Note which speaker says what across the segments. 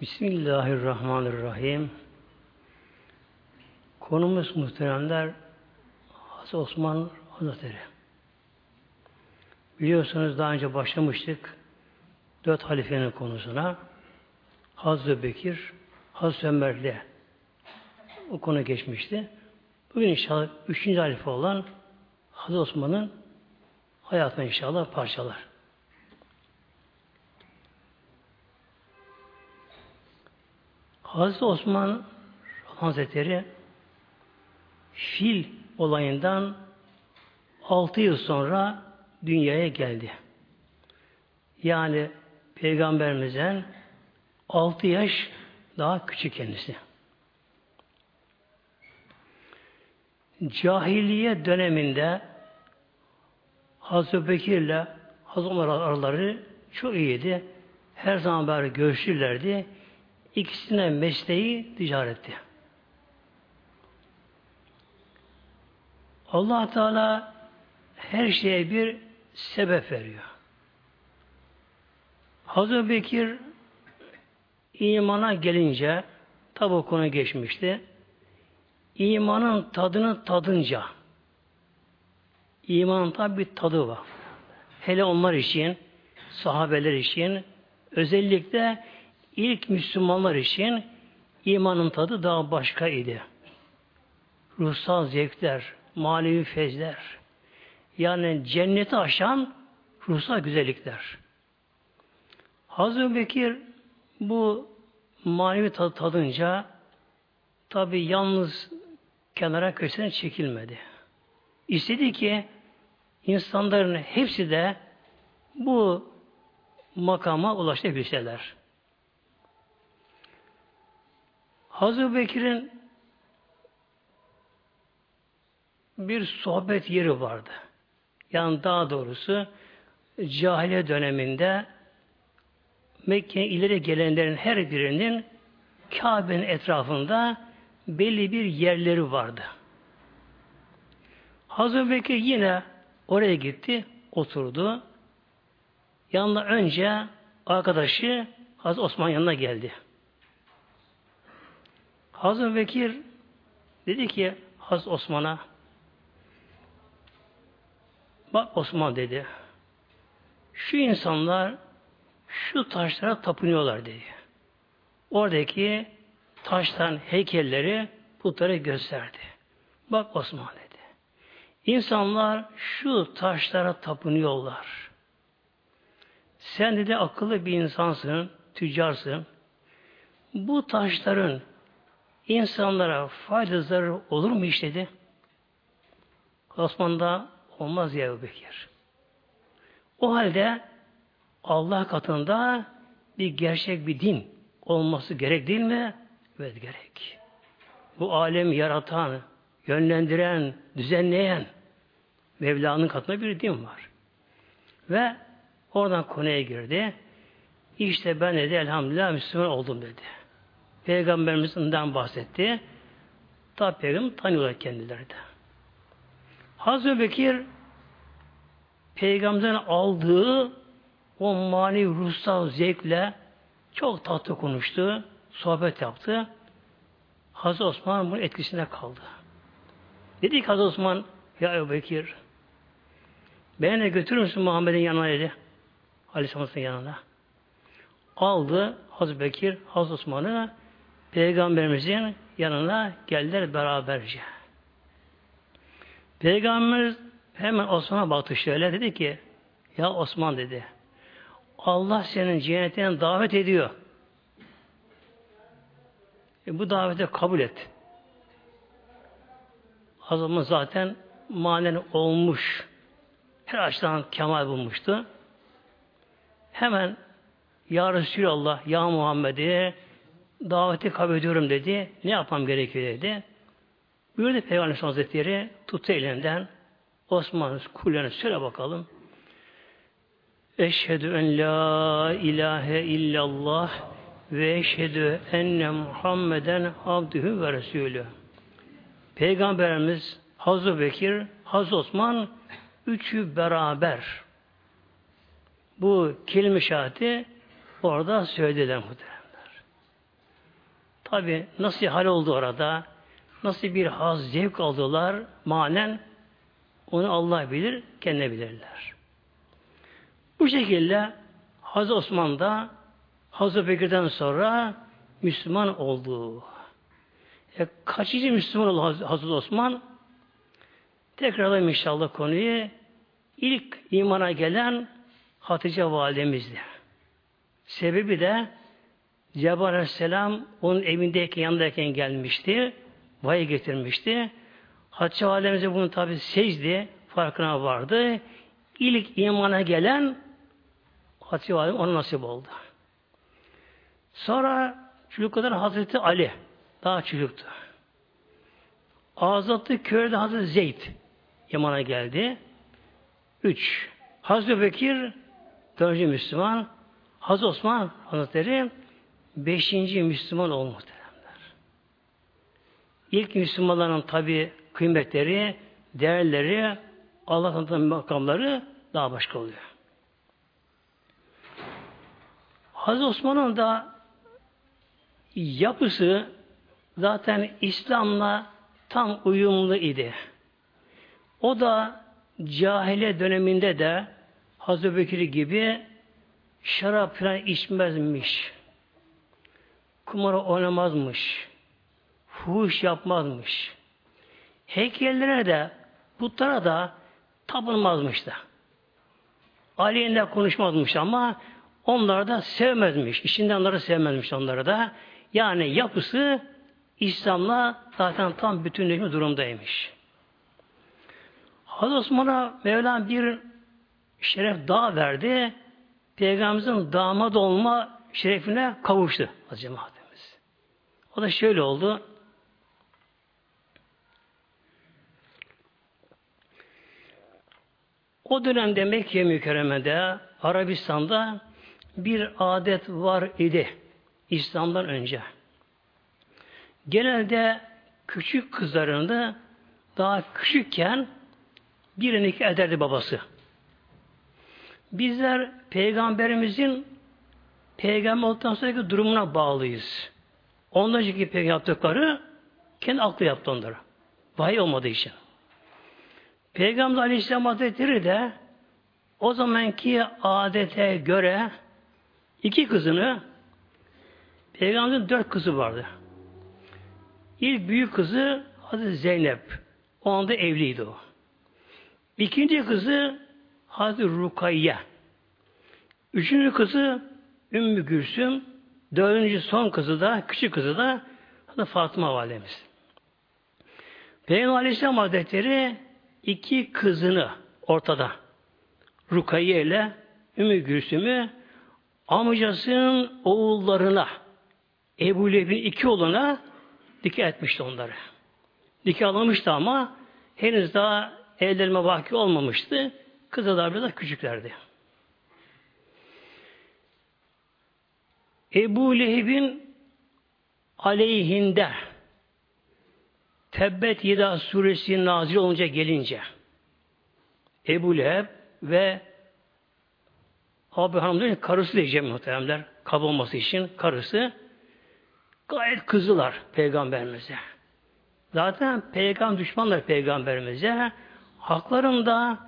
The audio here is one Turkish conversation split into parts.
Speaker 1: Bismillahirrahmanirrahim. Konumuz muhteremler Hazreti Osman Hazretleri. Biliyorsunuz daha önce başlamıştık dört halifenin konusuna. Hazreti Bekir, Hazreti Ömer'le o konu geçmişti. Bugün inşallah üçüncü halife olan Hazreti Osman'ın hayatını inşallah parçalar. Hazreti Osman Hazretleri fil olayından altı yıl sonra dünyaya geldi. Yani Peygamberimizden altı yaş daha küçük kendisi. Cahiliye döneminde Hazreti Bekir ile Hazreti Ömer araları çok iyiydi. Her zaman beraber görüşürlerdi. İkisine mesleği ticaretti. allah Teala her şeye bir sebep veriyor. Hazreti Bekir imana gelince tabi konu geçmişti. İmanın tadını tadınca imanın tabi bir tadı var. Hele onlar için sahabeler için özellikle ilk Müslümanlar için imanın tadı daha başka idi. Ruhsal zevkler, manevi fezler, yani cenneti aşan ruhsal güzellikler. Hazreti Bekir bu manevi tadı tadınca tabi yalnız kenara köşesine çekilmedi. İstedi ki insanların hepsi de bu makama ulaşabilseler. Hazreti Bekir'in bir sohbet yeri vardı. Yani daha doğrusu cahiliye döneminde Mekke'ye ileri gelenlerin her birinin Kabe'nin etrafında belli bir yerleri vardı. Hazreti Bekir yine oraya gitti, oturdu. Yanına önce arkadaşı Hazreti Osman yanına geldi. Hazreti Bekir dedi ki Hazreti Osman'a bak Osman dedi şu insanlar şu taşlara tapınıyorlar dedi. Oradaki taştan heykelleri putlara gösterdi. Bak Osman dedi. İnsanlar şu taşlara tapınıyorlar. Sen dedi akıllı bir insansın, tüccarsın. Bu taşların insanlara fayda zararı olur mu iş dedi. Osman'da olmaz ya Bekir. O halde Allah katında bir gerçek bir din olması gerek değil mi? Evet gerek. Bu alemi yaratan, yönlendiren, düzenleyen Mevla'nın katında bir din var. Ve oradan konuya girdi. İşte ben dedi elhamdülillah Müslüman oldum dedi. Peygamberimizden bahsetti. Tabi peygamber tanıyorlar kendileri de. Hazreti Bekir peygamberin aldığı o mani ruhsal zevkle çok tatlı konuştu, sohbet yaptı. Hazreti Osman bunun etkisinde kaldı. Dedi ki Hazreti Osman, ya Ebu Bekir, beni de götürür müsün Muhammed'in yanına dedi. Aleyhisselam'ın yanına. Aldı Hazreti Bekir, Hazreti Osman'ı Peygamberimizin yanına geldiler beraberce. Peygamberimiz hemen Osman'a baktı şöyle dedi ki ya Osman dedi Allah senin cennetine davet ediyor. E, bu davete kabul et. Azamın zaten manen olmuş. Her açıdan kemal bulmuştu. Hemen Ya Resulallah, Ya Muhammed'i daveti kabul ediyorum dedi. Ne yapmam gerekiyor dedi. Buyurdu Peygamber Hazretleri tuttu elinden Osman kullarına söyle bakalım. Eşhedü en la ilahe illallah ve eşhedü enne Muhammeden abdühü ve resulü. Peygamberimiz Hazreti Bekir, Hazreti Osman üçü beraber bu kelime şahati orada söylediler muhteremler. Tabi nasıl hal oldu orada, nasıl bir haz, zevk aldılar manen onu Allah bilir, kendine bilirler. Bu şekilde Hazreti Osman da Hazreti Bekir'den sonra Müslüman oldu. E, kaçıncı Müslüman oldu Hazreti Osman? Tekrarlayayım inşallah konuyu. İlk imana gelen Hatice validemizdi. Sebebi de Cebrail Aleyhisselam onun evindeyken, yanındayken gelmişti. Vahiy getirmişti. Hatice validemize bunu tabi secdi, farkına vardı. İlk imana gelen Hatice validem ona nasip oldu. Sonra çocuklardan Hazreti Ali daha çocuktu. Azatlı köyde Hazreti Zeyd Yaman'a geldi. Üç. Hazreti Bekir dördüncü Müslüman. Hazreti Osman Hazretleri beşinci Müslüman olmuş muhteremler. İlk Müslümanların tabi kıymetleri, değerleri, Allah'ın makamları daha başka oluyor. Hazreti Osman'ın da yapısı zaten İslam'la tam uyumlu idi. O da cahile döneminde de Hazreti Bekir gibi şarap falan içmezmiş. Kumara oynamazmış. Fuhuş yapmazmış. Heykellere de putlara da tapınmazmış da. Aleyhinde konuşmazmış ama onlar da sevmezmiş. İçinden onları sevmezmiş onları da. Yani yapısı İslam'la zaten tam bütünleşme durumdaymış. Hazreti Osman'a Mevlam bir şeref daha verdi. Peygamberimizin damat olma şerefine kavuştu az cemaatimiz. O da şöyle oldu. O dönemde Mekke mükerremede Arabistan'da bir adet var idi. İslam'dan önce. Genelde küçük kızlarını daha küçükken birini ederdi babası. Bizler peygamberimizin peygamber olduktan sonraki durumuna bağlıyız. Ondan önceki yaptıkları kendi aklı yaptı onları. Vahiy olmadığı için. Peygamber Aleyhisselam Hazretleri de o zamanki adete göre iki kızını Peygamberin dört kızı vardı. İlk büyük kızı Hazreti Zeynep. O anda evliydi o. İkinci kızı Hazreti Rukayye. Üçüncü kızı Ümmü Gülsüm. Dördüncü son kızı da, küçük kızı da Fatıma Validemiz. Peygamber Aleyhisselam Hazretleri iki kızını ortada Rukayye ile Ümmü Gülsüm'ü amcasının oğullarına Ebu Leheb'in iki oğluna dikkat etmişti onları. Nikahlanmıştı ama henüz daha evlenme vaki olmamıştı. Kızlar biraz küçüklerdi. Ebu Leheb'in aleyhinde Tebbet Yeda suresi nazil olunca gelince Ebu Leheb ve Abi Hanım'ın karısı diyeceğim muhteremler. Kab olması için karısı gayet kızılar peygamberimize. Zaten peygamber düşmanlar peygamberimize. Haklarında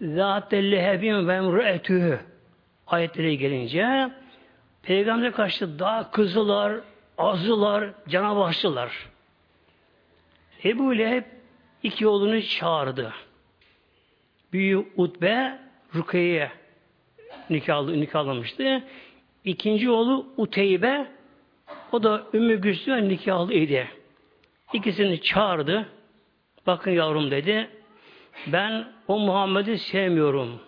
Speaker 1: Zâte lehebin ve emrüetühü ayetleri gelince Peygamber'e karşı daha kızılar, azılar, canavarçılar. Ebu Leheb iki oğlunu çağırdı. Büyük Utbe Rukiye'ye nikahlı, nikahlamıştı. İkinci oğlu Uteybe o da Ümmü Gülsüm'e nikahlı idi. İkisini çağırdı. Bakın yavrum dedi. Ben o Muhammed'i sevmiyorum.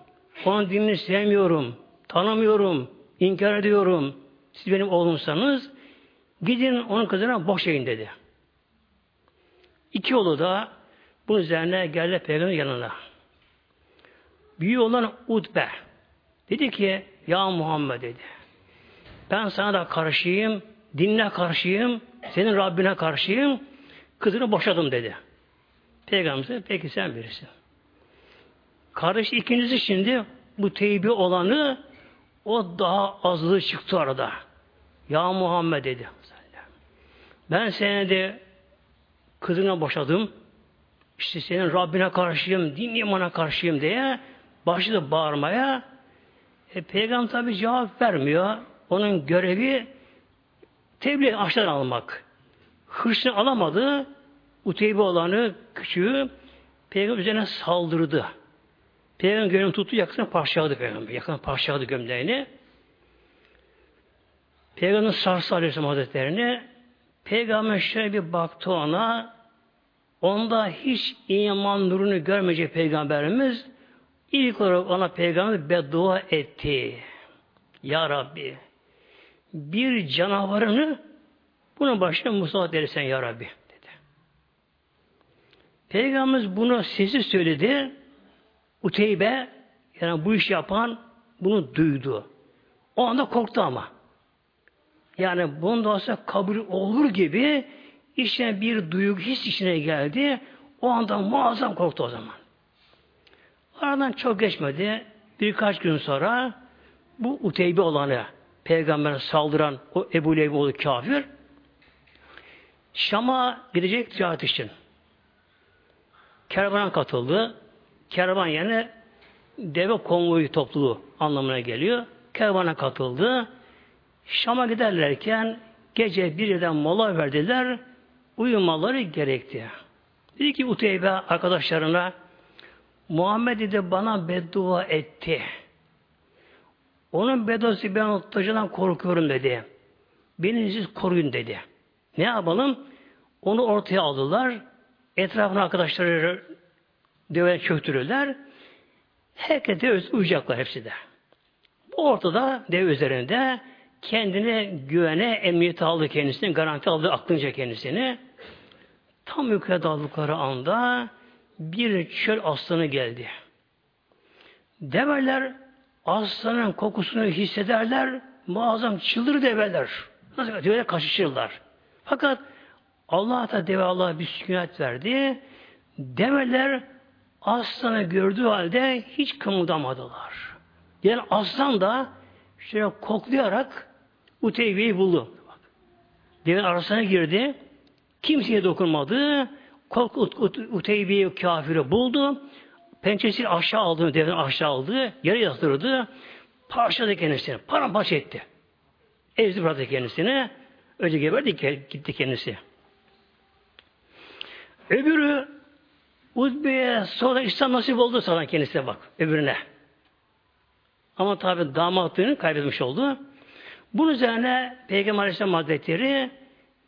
Speaker 1: Onun dinini sevmiyorum. Tanımıyorum. İnkar ediyorum. Siz benim oğlumsanız gidin onun kızına boşayın dedi. İki oğlu da bunun üzerine geldi peygamberin yanına. Büyük olan Utbe dedi ki ya Muhammed dedi. Ben sana da karşıyım, dinle karşıyım, senin Rabbine karşıyım, kızını boşadım dedi. Peygamber peki sen birisin. Kardeş ikincisi şimdi bu teybi olanı o daha azlığı çıktı arada. Ya Muhammed dedi. ben seni de kızına boşadım. İşte senin Rabbine karşıyım, din imana karşıyım diye başladı bağırmaya. E, Peygamber tabi cevap vermiyor. Onun görevi tebliğ aşağıdan almak. Hırsını alamadı. Uteybe olanı, küçüğü Peygamber üzerine saldırdı. Peygamber göğünü tuttu, yakasına parçaladı Peygamber. Yakasına parçaladı gömleğini. Peygamber sarsı Aleyhisselam Hazretlerini Peygamber şöyle bir baktı ona onda hiç iman nurunu görmeyecek Peygamberimiz ilk olarak ona Peygamber beddua etti. Ya Rabbi bir canavarını bunun başına musallat edersen Ya Rabbi dedi. Peygamberimiz bunu sesi söyledi. Uteybe yani bu iş yapan bunu duydu. O anda korktu ama. Yani bunda olsa kabul olur gibi içine bir duygu his içine geldi. O anda muazzam korktu o zaman. Aradan çok geçmedi. Birkaç gün sonra bu Uteybe olanı peygamber saldıran o Ebu Leheb oğlu kafir Şam'a gidecek ticaret için. Kervana katıldı. Kervan yani deve konvoyu topluluğu anlamına geliyor. Kervana katıldı. Şam'a giderlerken gece birden mola verdiler. Uyumaları gerekti. Dedi ki Uteybe arkadaşlarına Muhammed de bana beddua etti. Onun bedduası ben tutacağından korkuyorum dedi. Beni siz koruyun dedi. Ne yapalım? Onu ortaya aldılar. Etrafına arkadaşları döve çöktürürler. Herkes de uyuyacaklar hepsi de. Bu ortada dev üzerinde kendine güvene emniyet aldı kendisini, garanti aldı aklınca kendisini. Tam yukarı daldıkları anda bir çöl aslanı geldi. Develer aslanın kokusunu hissederler, muazzam çıldır develer. Nasıl develer kaçışırlar. Fakat Allah da deve Allah'a bir sükunet verdi. Develer aslanı gördüğü halde hiç kımıldamadılar. Yani aslan da şöyle koklayarak Uteybe'yi buldu. Devin arasına girdi. Kimseye dokunmadı. Kork Uteybe'yi kafiri buldu. Pençesini aşağı aldı, devin aşağı aldı. Yere yatırdı. Parçaladı kendisini. Paramparça etti. Ezdi bıraktı kendisini. Önce geberdi gitti kendisi. Öbürü Uzbe'ye sonra İslam nasip oldu sana kendisine bak. Öbürüne. Ama tabi damatlığını kaybetmiş oldu. Bunun üzerine Peygamber Aleyhisselam Hazretleri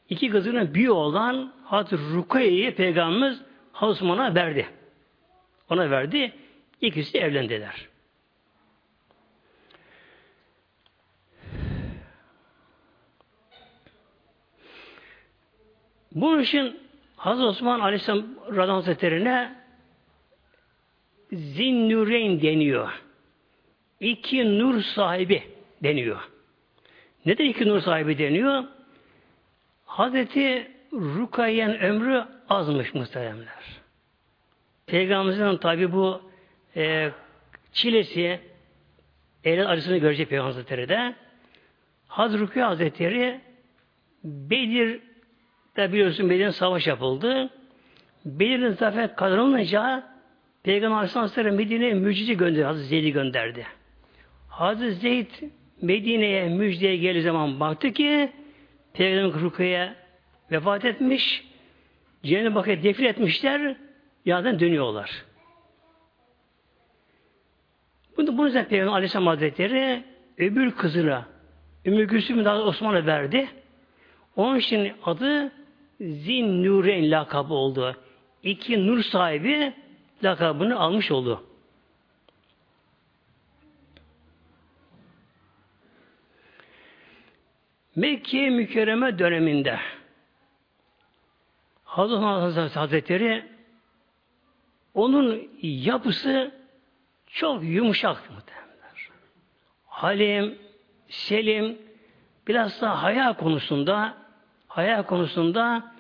Speaker 1: iki kızının büyüğü olan Hazreti Rukiye'yi Peygamberimiz Hazreti verdi. Ona verdi. İkisi evlendiler. Bunun için Hazreti Osman Aleyhisselam Radhan Hazretleri'ne Zinnüreyn deniyor. İki nur sahibi deniyor. Neden iki nur sahibi deniyor? Hazreti Rukayen ömrü azmış muhteremler. Peygamberimizin tabi bu e, çilesi evlat acısını görecek Peygamber Hazretleri de Hazreti Rukiye Hazretleri Bedir'de biliyorsun Bedir'in savaş yapıldı. Bedir'in zafer kazanılınca Peygamber Aleyhisselam Medine'ye müjde gönderdi. Hazreti Zeyd'i gönderdi. Hazreti Zeyd Medine'ye müjdeye geldiği zaman baktı ki Peygamber Rukiye vefat etmiş. Cennet-i Bakı'ya defil etmişler. Yerden dönüyorlar. Bunu, bunun üzerine Peygamber Aleyhisselam Hazretleri öbür kızına Ümmü Gülsüm'ü daha Osman'a verdi. Onun için adı Zin Nureyn lakabı oldu. İki nur sahibi lakabını almış oldu. Mekke mükerreme döneminde Hazreti Hazretleri onun yapısı çok yumuşak muhtemelenler. Halim, selim, biraz da haya konusunda haya konusunda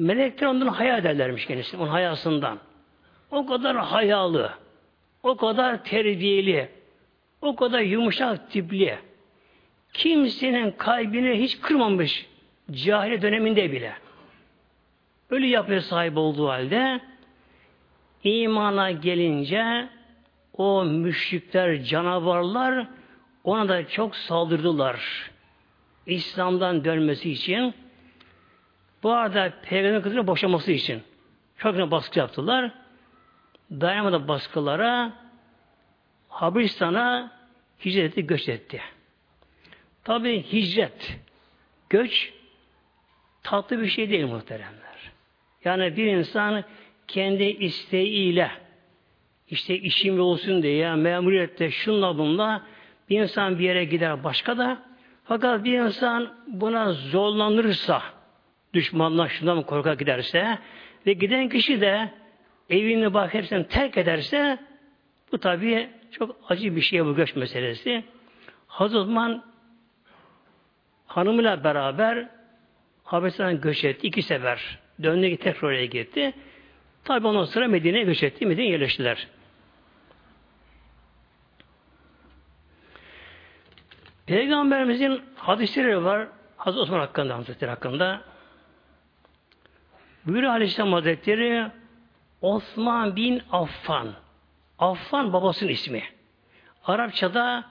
Speaker 1: melekler ondan haya ederlermiş kendisine, onun hayasından. O kadar hayalı, o kadar terbiyeli, o kadar yumuşak tipli, kimsenin kalbini hiç kırmamış Cahiliye döneminde bile. Ölü yapıya sahip olduğu halde imana gelince o müşrikler, canavarlar ona da çok saldırdılar. İslam'dan dönmesi için bu arada peygamber kızını boşaması için çok baskı yaptılar. Dayanamadı baskılara Habristan'a hicret etti, göç etti. Tabi hicret, göç tatlı bir şey değil muhteremler. Yani bir insan kendi isteğiyle işte işim olsun diye memuriyette şunla bunla bir insan bir yere gider başka da fakat bir insan buna zorlanırsa düşmanlar şundan mı korkak giderse ve giden kişi de evini bak hepsini terk ederse bu tabi çok acı bir şey bu göç meselesi. Hazreti Osman hanımıyla beraber Habeşistan'dan göç etti. iki sefer. Döndü tekrar oraya gitti. Tabi ondan sonra Medine'ye göç etti. Medine'ye yerleştiler. Peygamberimizin hadisleri var. Hazreti Osman hakkında, Hazretleri hakkında. Buyuruyor Aleyhisselam Hazretleri Osman bin Affan. Affan babasının ismi. Arapçada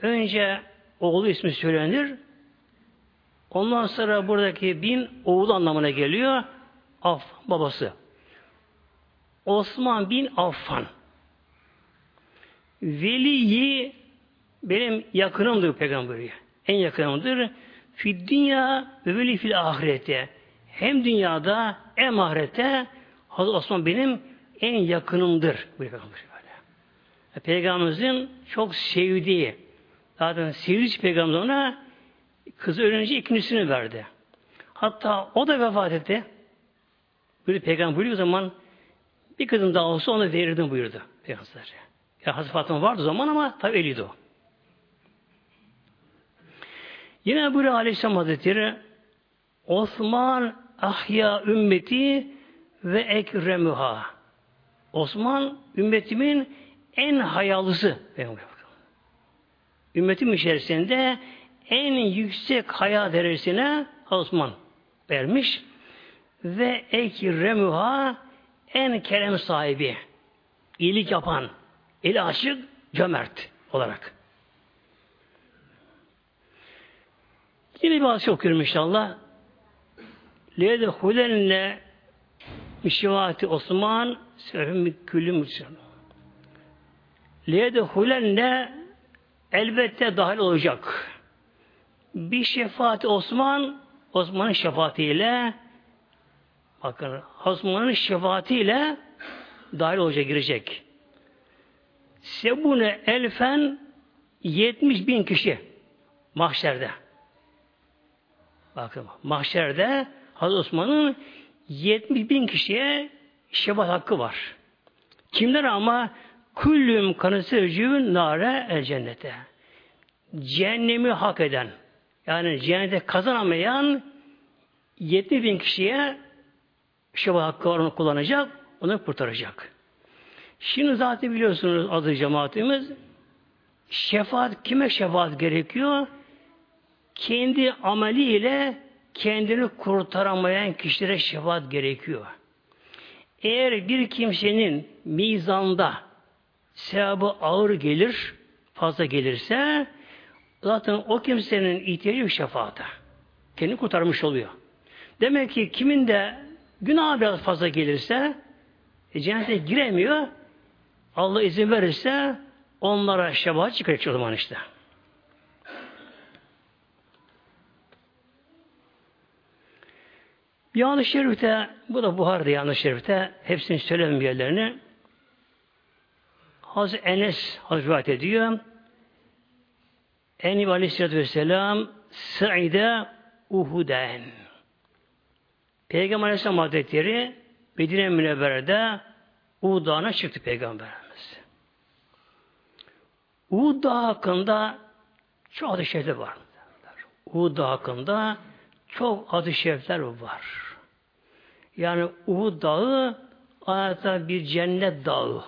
Speaker 1: önce oğlu ismi söylenir. Ondan sonra buradaki bin oğul anlamına geliyor. Affan babası. Osman bin Affan. Veliyi benim yakınımdır peygamberi. En yakınımdır. Fi dünya ve veli fil ahirette. Hem dünyada hem ahirette Hazreti Osman benim en yakınımdır. Buyuruyor e, Peygamberimizin çok sevdiği, zaten sevdiği peygamber ona kızı ölünce ikincisini verdi. Hatta o da vefat etti. Böyle peygamber buyuruyor zaman bir kızım daha olsa onu verirdim buyurdu peygamber. Ya Hazreti Fatıma vardı o zaman ama tabi eliydi o. Yine böyle Aleyhisselam Hazretleri Osman ahya ümmeti ve ekremuha. Osman ümmetimin en hayalısı. Ümmetim içerisinde en yüksek haya derecesine Osman vermiş ve ekremuha en kerem sahibi, iyilik yapan, eli açık, cömert olarak. Yine bir hadis okuyorum inşallah. Leyde hulenne mişivati Osman sehüm küllü müslüman. Leyde hulenne elbette dahil olacak. Bir şefaati Osman Osman'ın şefaatiyle bakın Osman'ın şefaatiyle dahil olacak girecek. Sebune elfen 70 bin kişi mahşerde. Bakın mahşerde Hazreti Osman'ın 70 bin kişiye şefaat hakkı var. Kimler ama kullüm kanısı öcüğün nare el cennete. Cehennemi hak eden yani cennete kazanamayan 70 bin kişiye şefaat hakkı var onu kullanacak, onu kurtaracak. Şimdi zaten biliyorsunuz adı cemaatimiz şefaat kime şefaat gerekiyor? kendi ameliyle kendini kurtaramayan kişilere şefaat gerekiyor. Eğer bir kimsenin mizanda sevabı ağır gelir, fazla gelirse zaten o kimsenin ihtiyacı yok şefaata. Kendini kurtarmış oluyor. Demek ki kimin de günah biraz fazla gelirse e, cennete giremiyor. Allah izin verirse onlara şefaat çıkacak o zaman işte. Yanlış şerifte, bu da Buhar'da yanlış şerifte, hepsini söylemem yerlerini. Hazreti Enes Hazreti ediyor. Eniv Aleyhisselatü Vesselam Sa'ide Uhuden. Peygamber Aleyhisselam Hazretleri Medine Münevvere'de Uhud Dağı'na çıktı Peygamberimiz. Uhud Dağı hakkında çok adı şerifler var. Uhud Dağı hakkında çok adı şerifler var. Yani Uhud dağı adeta bir cennet dağı.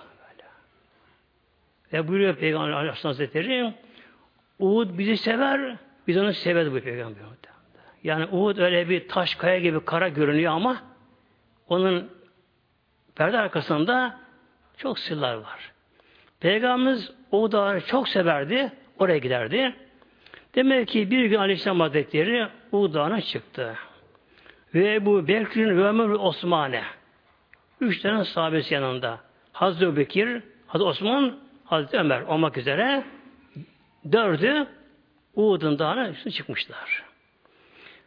Speaker 1: Ve buyuruyor Peygamber Aleyhisselam Hazretleri Uhud bizi sever, biz onu severiz bu Peygamber. Yani Uhud öyle bir taş kaya gibi kara görünüyor ama onun perde arkasında çok sırlar var. Peygamberimiz o dağı çok severdi. Oraya giderdi. Demek ki bir gün Aleyhisselam Hazretleri Uhud Dağı'na çıktı. Ve bu Bekir'in ve Ömer Osman'e üç tane sahabesi yanında. Hazreti Bekir, Hazreti Osman, Hazreti Ömer olmak üzere dördü Uhud'un dağına üstüne çıkmışlar.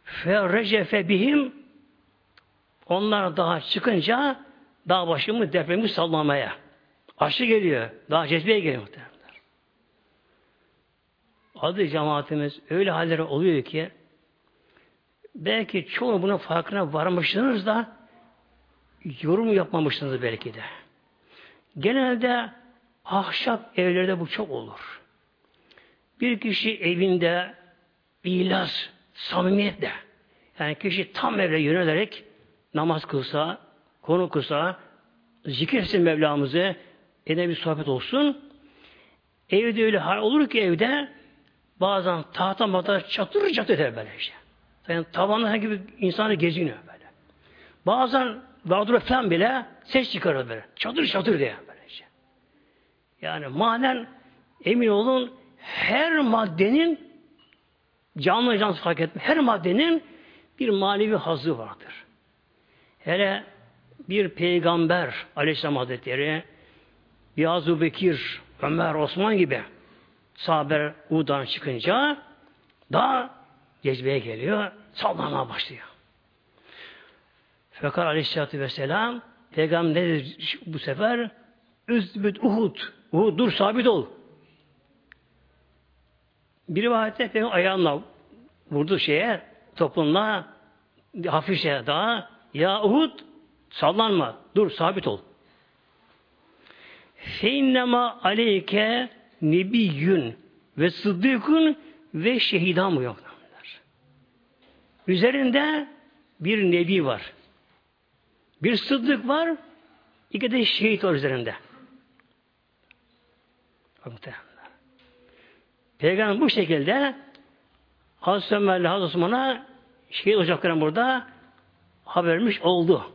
Speaker 1: Fe recefe bihim onlar daha çıkınca dağ başımı depremi sallamaya. Aşı geliyor. Dağ cezbeye geliyor muhtemelenler. Adı cemaatimiz öyle haller oluyor ki belki çoğu bunun farkına varmışsınız da yorum yapmamışsınız belki de. Genelde ahşap evlerde bu çok olur. Bir kişi evinde ilas, samimiyetle yani kişi tam evre yönelerek namaz kılsa, konu kılsa, zikirsin Mevlamızı, yine bir sohbet olsun. Evde öyle hal olur ki evde bazen tahta mata çatır çatır eder böyle işte. Yani tavanda gibi insanı geziniyor böyle. Bazen Bağdur falan bile ses çıkarır böyle. Çatır çatır diye böyle işte. Yani manen emin olun her maddenin canlı cansız fark etme. Her maddenin bir manevi hazı vardır. Hele bir peygamber aleyhisselam hazretleri bir Azu Bekir, Ömer, Osman gibi sahabeler Uğdan çıkınca daha cezbeye geliyor, sallanmaya başlıyor. Fakat aleyhissalatü vesselam peygamber ne dedi bu sefer? Üzbüt Uhud. Uhud dur sabit ol. Bir rivayette peygamber ayağına vurdu şeye, topunla hafif şeye daha ya Uhud sallanma. Dur sabit ol. Feinnema aleyke nebiyyün ve sıddıkun ve şehidan yoklar? Üzerinde bir nebi var. Bir sıddık var. iki de şehit var üzerinde. Peygamber bu şekilde Hazreti Ömer'le Hazreti Osman'a şehit olacaklarını burada haber vermiş oldu.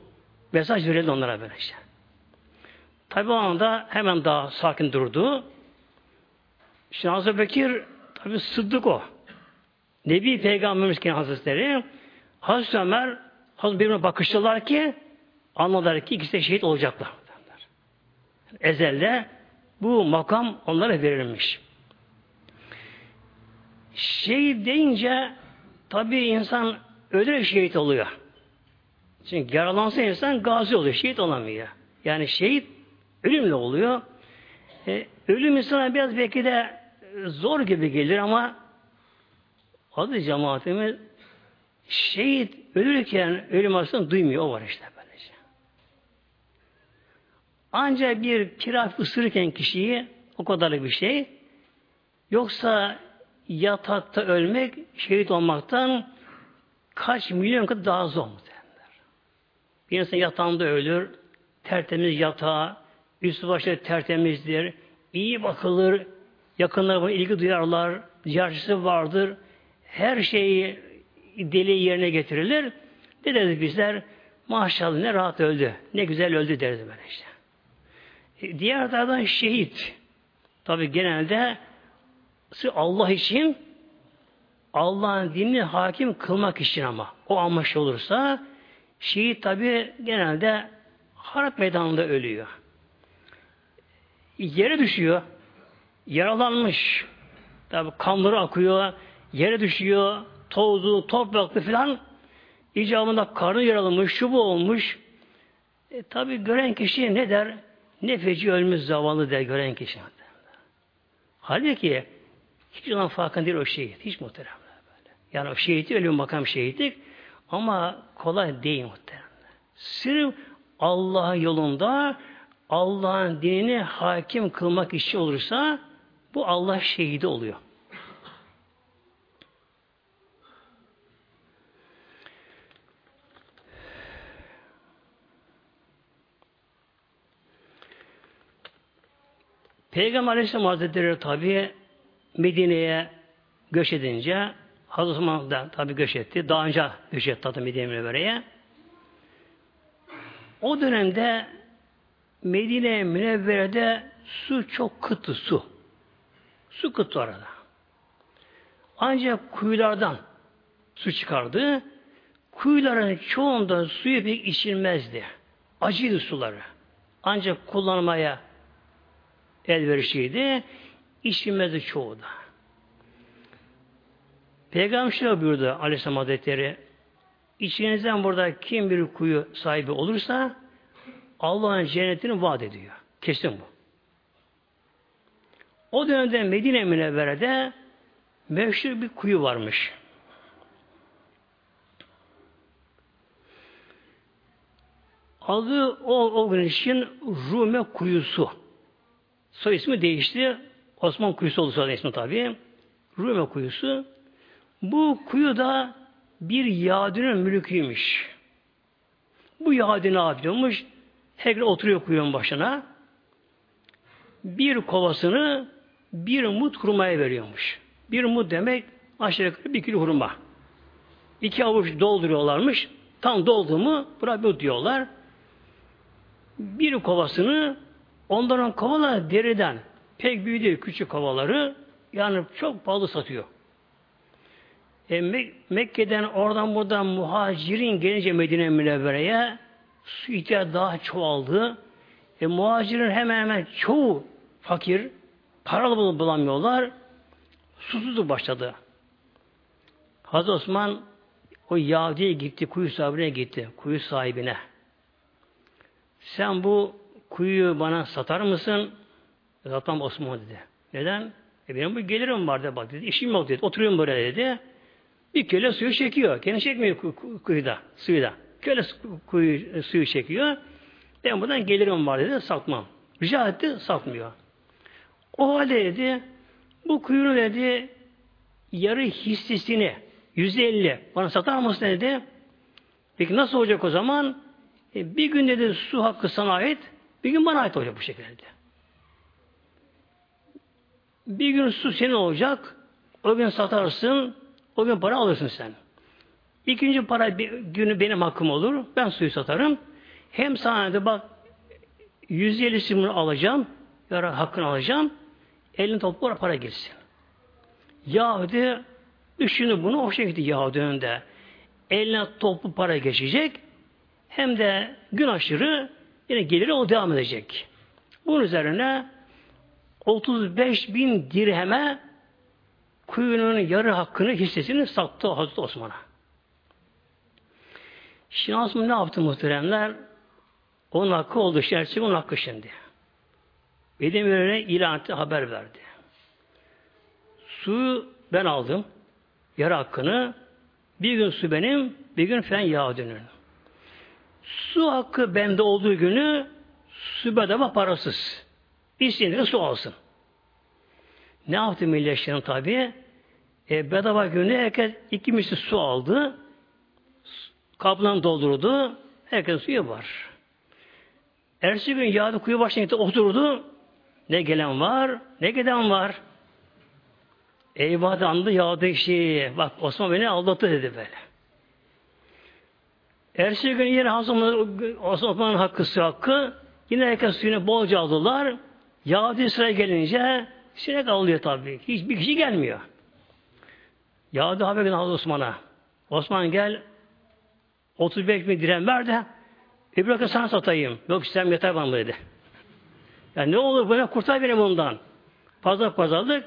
Speaker 1: Mesaj verildi onlara böyle işte. Tabi o anda hemen daha sakin durdu. Şimdi Hazreti Bekir tabi sıddık o. Nebi Peygamberimiz ki Hazretleri Hazreti Ömer Hazreti birbirine bakıştılar ki anladılar ki ikisi de şehit olacaklar. Ezelde bu makam onlara verilmiş. Şehit deyince tabi insan ölerek şehit oluyor. Çünkü yaralansa insan gazi oluyor. Şehit olamıyor. Yani şehit ölümle oluyor. E, ölüm insana biraz belki de zor gibi gelir ama adı cemaatimiz şehit ölürken ölüm arasında duymuyor. O var işte böylece. Ancak bir kiraf ısırırken kişiyi o kadarlık bir şey. Yoksa yatakta ölmek şehit olmaktan kaç milyon kat daha zor muhtemelenler. Bir insan yatağında ölür, tertemiz yatağı, üstü başı tertemizdir, iyi bakılır, yakınlar buna ilgi duyarlar, ziyaretçisi vardır, her şeyi deli yerine getirilir. Ne deriz bizler? Maşallah ne rahat öldü, ne güzel öldü deriz böyle işte. E, diğer taraftan şehit. Tabi genelde Allah için Allah'ın dinini hakim kılmak için ama o amaç olursa şehit tabi genelde harap meydanında ölüyor. Yere düşüyor. Yaralanmış. Tabi kanları akıyor. Yere düşüyor. Tozlu, topraklı filan. icabında karnı yaralamış, şu olmuş. E, tabi gören kişi ne der? Ne feci ölmüş zavallı der gören kişi. Halbuki hiç olan farkında değil o şehit. Hiç muhteremler böyle. Yani o şehit ölüm makam şehitlik ama kolay değil muhteremler. Sırf Allah yolunda Allah'ın dinini hakim kılmak işi olursa bu Allah şehidi oluyor. Peygamber Aleyhisselam Hazretleri tabi Medine'ye göç edince Hazreti Osman da tabi göç etti. Daha önce göç etti tabi Medine Münevvere'ye. O dönemde Medine Münevvere'de su çok kıttı su. Su kıttı orada. Ancak kuyulardan su çıkardı. Kuyuların çoğunda suyu pek içilmezdi. Acıydı suları. Ancak kullanmaya elverişliydi. İçilmezdi çoğu da. Peygamber şöyle buyurdu Aleyhisselam Hazretleri İçinizden burada kim bir kuyu sahibi olursa Allah'ın cennetini vaat ediyor. Kesin bu. O dönemde Medine Münevvere'de meşhur bir kuyu varmış. Adı o, o gün için Rume Kuyusu. Soy ismi değişti. Osman Kuyusu oldu sonra ismi tabi. Rume Kuyusu. Bu kuyu da bir Yahudi'nin mülküymüş. Bu Yahudi ne yapıyormuş? Her oturuyor kuyunun başına. Bir kovasını bir mut hurmaya veriyormuş. Bir mut demek aşağı yukarı bir kilo hurma. İki avuç dolduruyorlarmış. Tam doldu mu buna bir diyorlar. Bir kovasını onların kovalar deriden pek büyük değil küçük kovaları yani çok pahalı satıyor. E, Mek Mekke'den oradan buradan muhacirin gelince Medine Münevvere'ye su ihtiyacı daha çoğaldı. E, muhacirin hemen hemen çoğu fakir, paralı bulamıyorlar. Susuzluk başladı. Hazreti Osman o Yahudi'ye gitti, kuyu sahibine gitti, kuyu sahibine. Sen bu kuyuyu bana satar mısın? Zaten Osman dedi. Neden? E benim bu gelirim var dedi. Bak dedi. İşim yok dedi. Oturuyorum böyle dedi. Bir köle suyu çekiyor. Kendi çekmiyor kuyuda, suyu da. Köle kuyu, suyu çekiyor. Ben buradan gelirim var dedi, satmam. Rica etti, satmıyor. O halde dedi, bu kuyunun dedi, yarı hissesini, yüzde elli bana satar mısın dedi. Peki nasıl olacak o zaman? E, bir gün dedi su hakkı sana ait, bir gün bana ait olacak bu şekilde. Bir gün su senin olacak, o gün satarsın, o gün para alırsın sen. İkinci para günü benim hakkım olur. Ben suyu satarım. Hem sana de bak 150 simunu alacağım. Yara hakkını alacağım. Elin toplu para gelsin. Yahudi düşünü bunu o şekilde Yahudi önünde. Eline toplu para geçecek. Hem de gün aşırı yine geliri o devam edecek. Bunun üzerine 35 bin dirheme kuyunun yarı hakkını, hissesini sattı Hazreti Osman'a. Şimdi Osman ne yaptı muhteremler? Onun hakkı oldu. Gerçek onun hakkı şimdi. Bedemir'e ilan etti, haber verdi. Suyu ben aldım. Yarı hakkını. Bir gün su benim, bir gün fen Yahudi'nin. Su hakkı bende olduğu günü su bedava parasız. İsteyen su alsın. Ne yaptı Milleşlerin tabi? E, bedava günü herkes iki misli su aldı. Kaplan doldurdu. Herkes suyu var. Ertesi gün yağdı kuyu başına gitti oturdu. Ne gelen var, ne giden var. Eyvah andı yağdı işi. Bak Osman beni aldattı dedi böyle. Ertesi gün yine Osman'ın hakkı hakkı. Yine herkes suyunu bolca aldılar. Yağdı sıra gelince Sinek alıyor tabii. Hiçbir kişi gelmiyor. Yağdı haber giden Osman'a. Osman gel 35 bin dirhem ver de bir bırakın sana satayım. Yok istem yeter bana dedi. Yani ne olur böyle kurtar beni bundan. Fazla pazarlık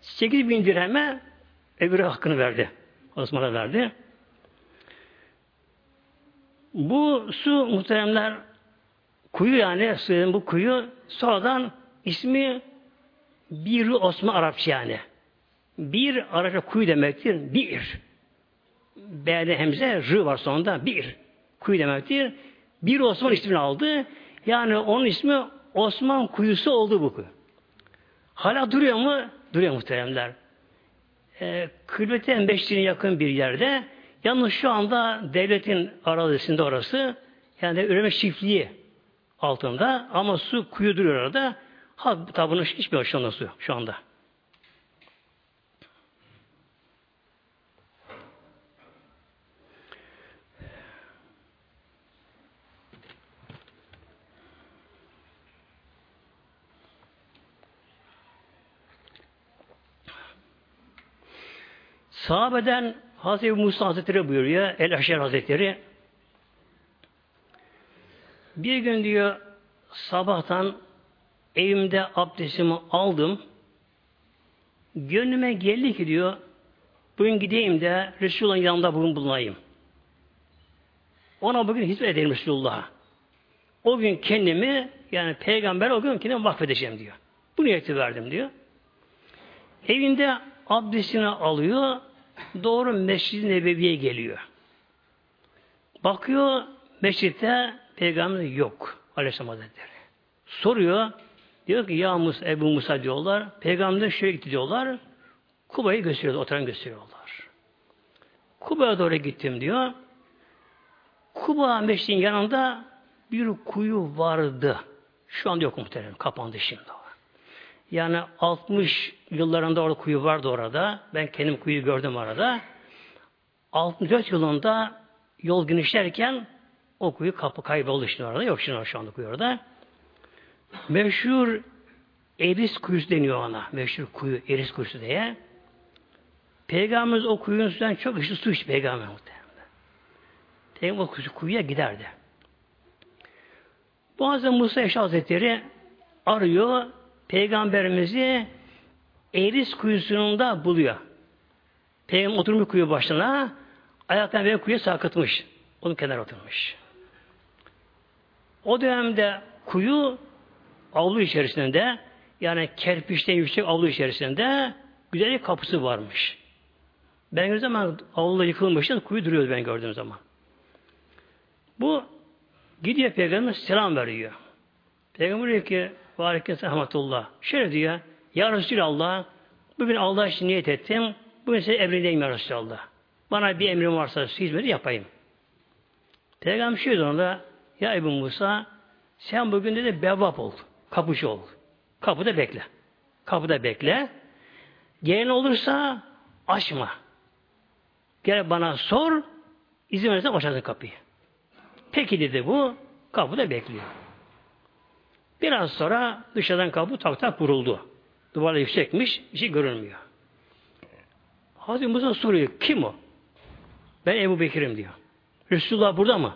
Speaker 1: 8 bin dirheme öbürü hakkını verdi. Osman'a verdi. Bu su muhteremler kuyu yani suyun bu kuyu sonradan ismi bir Osman Arapça yani. Bir Arapça kuyu demektir. Bir. B'de hemze R var sonunda. Bir. Kuyu demektir. Bir Osman ismini aldı. Yani onun ismi Osman kuyusu oldu bu kuyu. Hala duruyor mu? Duruyor muhteremler. E, Kıblete Beşliğine yakın bir yerde. Yalnız şu anda devletin arazisinde orası yani üreme çiftliği altında ama su kuyu duruyor orada. Ha, tabunun hiçbir hoşlanma su şu anda. Sahabeden Hazreti Musa Hazretleri buyuruyor, El Aşer Hazretleri. Bir gün diyor sabahtan evimde abdestimi aldım. Gönlüme geldi ki diyor bugün gideyim de Resulullah'ın yanında bugün bulunayım. Ona bugün hizmet edeyim Resulullah'a. O gün kendimi yani peygamber o gün kendimi vakfedeceğim diyor. Bu niyeti verdim diyor. Evinde abdestini alıyor. Doğru Mescid-i Nebevi'ye geliyor. Bakıyor mescitte peygamber yok. Aleyhisselam Hazretleri. Soruyor. Diyor ki ya Musa, Ebu Musa diyorlar. Peygamber şöyle gitti diyorlar. Kuba'yı gösteriyorlar. Oturan gösteriyorlar. Kuba'ya doğru gittim diyor. Kuba meşrin yanında bir kuyu vardı. Şu anda yok muhtemelen. Kapandı şimdi. Yani 60 yıllarında orada kuyu vardı orada. Ben kendim kuyu gördüm orada. 64 yılında yol genişlerken o kuyu kapı kayboldu şimdi orada. Yok şimdi şu anda kuyu orada. Meşhur Eris kuyusu deniyor ona. Meşhur kuyu Eris kuyusu diye. Peygamberimiz o kuyunun suyundan çok ışık su içti peygamber muhtemelen. Peygamber o kuyuya giderdi. Bazen Musa Eşe Hazretleri arıyor Peygamberimizi Eris kuyusununda buluyor. Peygamber oturmuş kuyu başına ayaktan bir kuyuya sarkıtmış. Onun kenara oturmuş. O dönemde kuyu avlu içerisinde yani kerpiçten yüksek avlu içerisinde güzel bir kapısı varmış. Ben gördüğüm zaman avluda yıkılmıştı, kuyu duruyordu ben gördüğüm zaman. Bu gidiyor peygamber selam veriyor. Peygamber diyor ki Varikesi rahmetullah. Şöyle diyor. Ya Resulallah bugün Allah için niyet ettim. Bugün size emrindeyim ya Resulallah. Bana bir emrim varsa hizmeti yapayım. Peygamber şöyle onda ya Ebu Musa sen bugün de bevap ol. Kapıcı ol. Kapıda bekle. Kapıda bekle. Gelen olursa açma. Gel bana sor. izin verirsen açarsın kapıyı. Peki dedi bu. Kapıda bekliyor. Biraz sonra dışarıdan kapı tak tak vuruldu. Duvarla yüksekmiş, bir şey görünmüyor. Hazreti Musa soruyor, kim o? Ben Ebu Bekir'im diyor. Resulullah burada mı?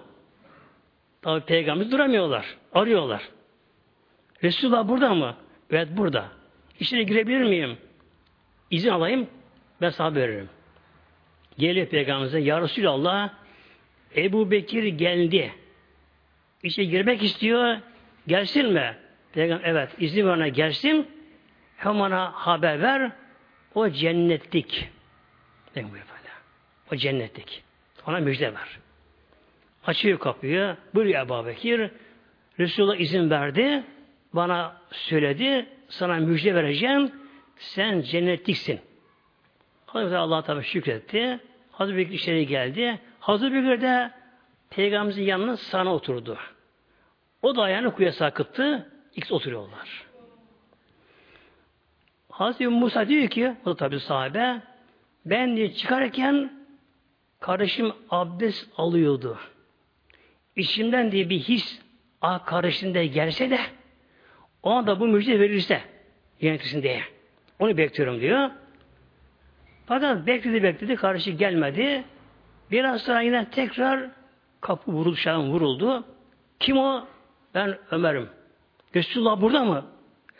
Speaker 1: Tabi peygamber duramıyorlar. Arıyorlar. Resulullah burada mı? Evet burada. İçine girebilir miyim? İzin alayım. Ben sana veririm. Geliyor peygamberimize. Ya Resulallah Ebu Bekir geldi. İçine girmek istiyor. Gelsin mi? Peygamber evet izin verene gelsin. Hem haber ver. O cennetlik. Peygamber böyle. O cennetlik. Ona müjde ver. Açıyor kapıyı. Buyuruyor Ebu Bekir. Resulullah izin verdi. Bana söyledi. Sana müjde vereceğim. Sen cennetliksin. Hazreti Allah tabi şükretti. Hazreti Bekir içeri geldi. Hazreti Bekir de Peygamberimizin yanına sana oturdu. O da ayağını kuyuya sarkıttı. İkisi oturuyorlar. Hazreti Musa diyor ki, o da tabi sahabe, ben diye çıkarken kardeşim abdest alıyordu. İçimden diye bir his ah kardeşim de gelse de o anda bu müjde verirse yönetirsin diye. Onu bekliyorum diyor. Fakat bekledi bekledi kardeşi gelmedi. Biraz sonra yine tekrar kapı vuruldu, vuruldu. Kim o? Ben Ömer'im. Resulullah burada mı?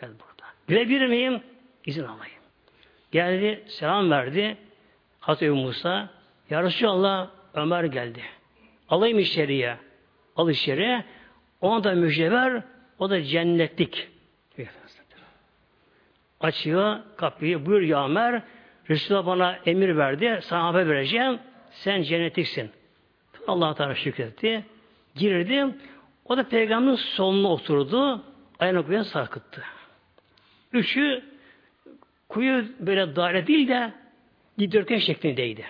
Speaker 1: Evet burada. Girebilir miyim? İzin alayım. Geldi, selam verdi. Hazreti Musa, Ya Resulallah Ömer geldi. Alayım içeriye. Al içeriye. Ona da müjde ver. O da cennetlik. Açıyor kapıyı. Buyur ya Ömer. Resulullah bana emir verdi. Sana haber vereceğim. Sen cennetliksin. Allah Teala şükretti. Girdim. O da peygamberin soluna oturdu. Ayağını kuyuya sarkıttı. Üçü kuyu böyle daire değil de dikdörtgen şeklindeydi.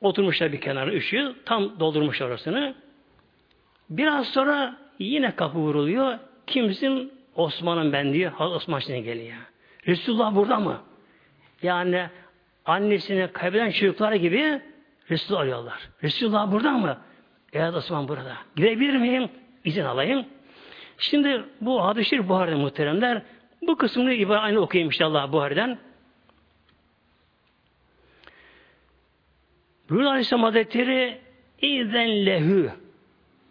Speaker 1: Oturmuşlar bir kenara üçü. Tam doldurmuş orasını. Biraz sonra yine kapı vuruluyor. Kimsin? Osman'ın ben diyor. Osman şimdi geliyor. Resulullah burada mı? Yani annesini kaybeden çocuklar gibi Resulullah arıyorlar. Resulullah burada mı? Evet Osman burada. Girebilir miyim? İzin alayım. Şimdi bu hadis-i Buhari'de muhteremler. Bu kısmını aynı okuyayım inşallah Buhari'den. Buyuruyor Aleyhisselam Hazretleri İzen lehü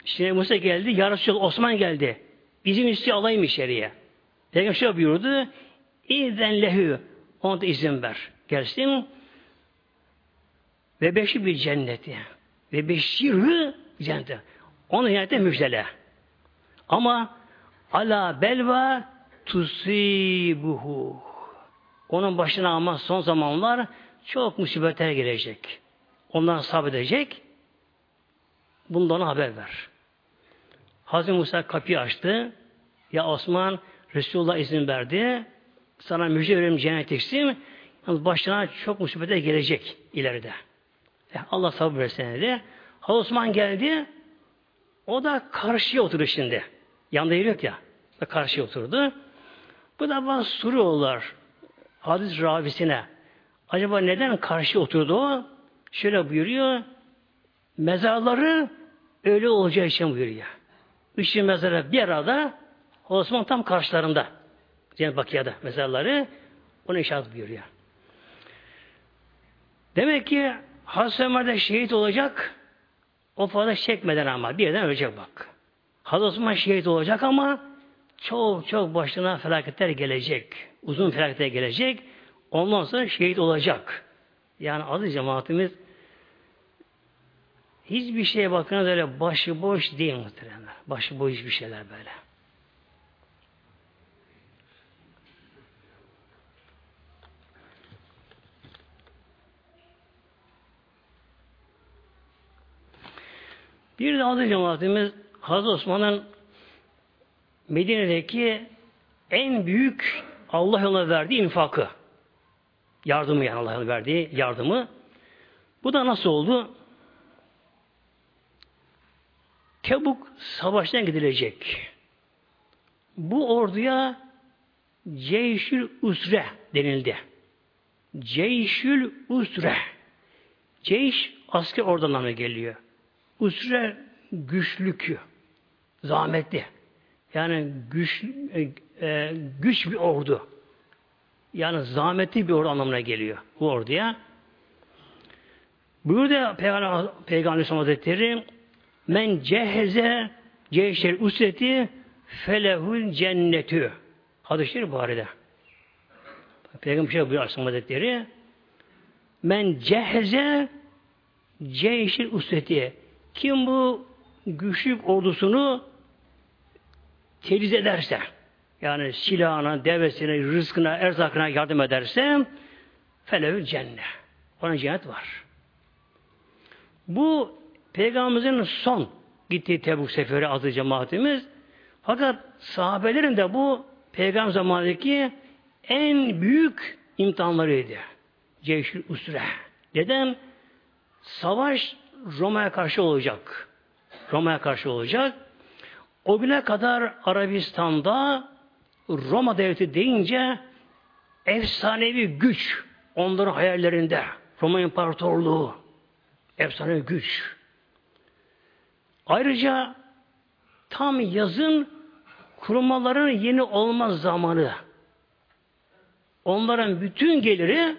Speaker 1: Şimdi Musa geldi, yarısı Osman geldi. İzin istiyor alayım içeriye. Peygamber şöyle buyurdu. İzen lehü ona da izin ver. Gelsin. Ve beşi bir cenneti. Ve beşirhü cenneti. Onu cennete müjdele. Ama ala belva tusibuhu. Onun başına ama son zamanlar çok musibetler gelecek. Ondan sabredecek. Bundan haber ver. Hazreti Musa kapıyı açtı. Ya Osman Resulullah izin verdi. Sana müjde veririm cennet teksim. Yalnız başına çok musibete gelecek ileride. E, Allah sabır versin dedi. Hazreti Osman geldi. O da karşıya oturdu şimdi. Yanında yeri yok ya. Da karşıya oturdu. Bu da bana soruyorlar. Hadis ravisine. Acaba neden karşı oturdu o? Şöyle buyuruyor. Mezarları öyle olacağı için buyuruyor. Üçü mezarı bir arada Osman tam karşılarında. Cennet Bakiya'da mezarları onu işaret buyuruyor. Demek ki Hazreti Ömer de şehit olacak o fazla çekmeden ama birden ölecek bak. Hazreti Osman şehit olacak ama çok çok başına felaketler gelecek. Uzun felaketler gelecek. Ondan sonra şehit olacak. Yani adı cemaatimiz hiçbir şeye bakınız öyle başıboş değil muhtemelen. Başıboş bir şeyler böyle. Bir de adı cemaatimiz Hazreti Osman'ın Medine'deki en büyük Allah yoluna verdiği infakı. Yardımı yani Allah yoluna verdiği yardımı. Bu da nasıl oldu? Tebuk savaştan gidilecek. Bu orduya Ceyşül Usre denildi. Ceyşül Usre. Ceyş asker oradan anlamına Usre güçlükü. Zahmetli. Yani güç, e, e, güç bir ordu. Yani zahmetli bir ordu anlamına geliyor bu orduya. Buyurdu Peygamber, Peygamber Hazretleri men ceheze ceyşer usreti felehul cennetü. Hadis-i Şerif Buhari'de. Peygamber şey buyuruyor Aleyhisselam Hazretleri men ceheze ceyşir usreti kim bu güçlük ordusunu teliz ederse, yani silahına, devesine, rızkına, erzakına yardım ederse felevül cennet. Ona cennet var. Bu Peygamberimizin son gittiği Tebuk seferi adı cemaatimiz. Fakat sahabelerin de bu Peygamber zamanındaki en büyük imtihanlarıydı. Ceyşül Usre. Neden? Savaş Roma'ya karşı olacak. Roma'ya karşı olacak. O güne kadar Arabistan'da Roma devleti deyince efsanevi güç onların hayallerinde. Roma İmparatorluğu efsanevi güç. Ayrıca tam yazın kurmaların yeni olmaz zamanı. Onların bütün geliri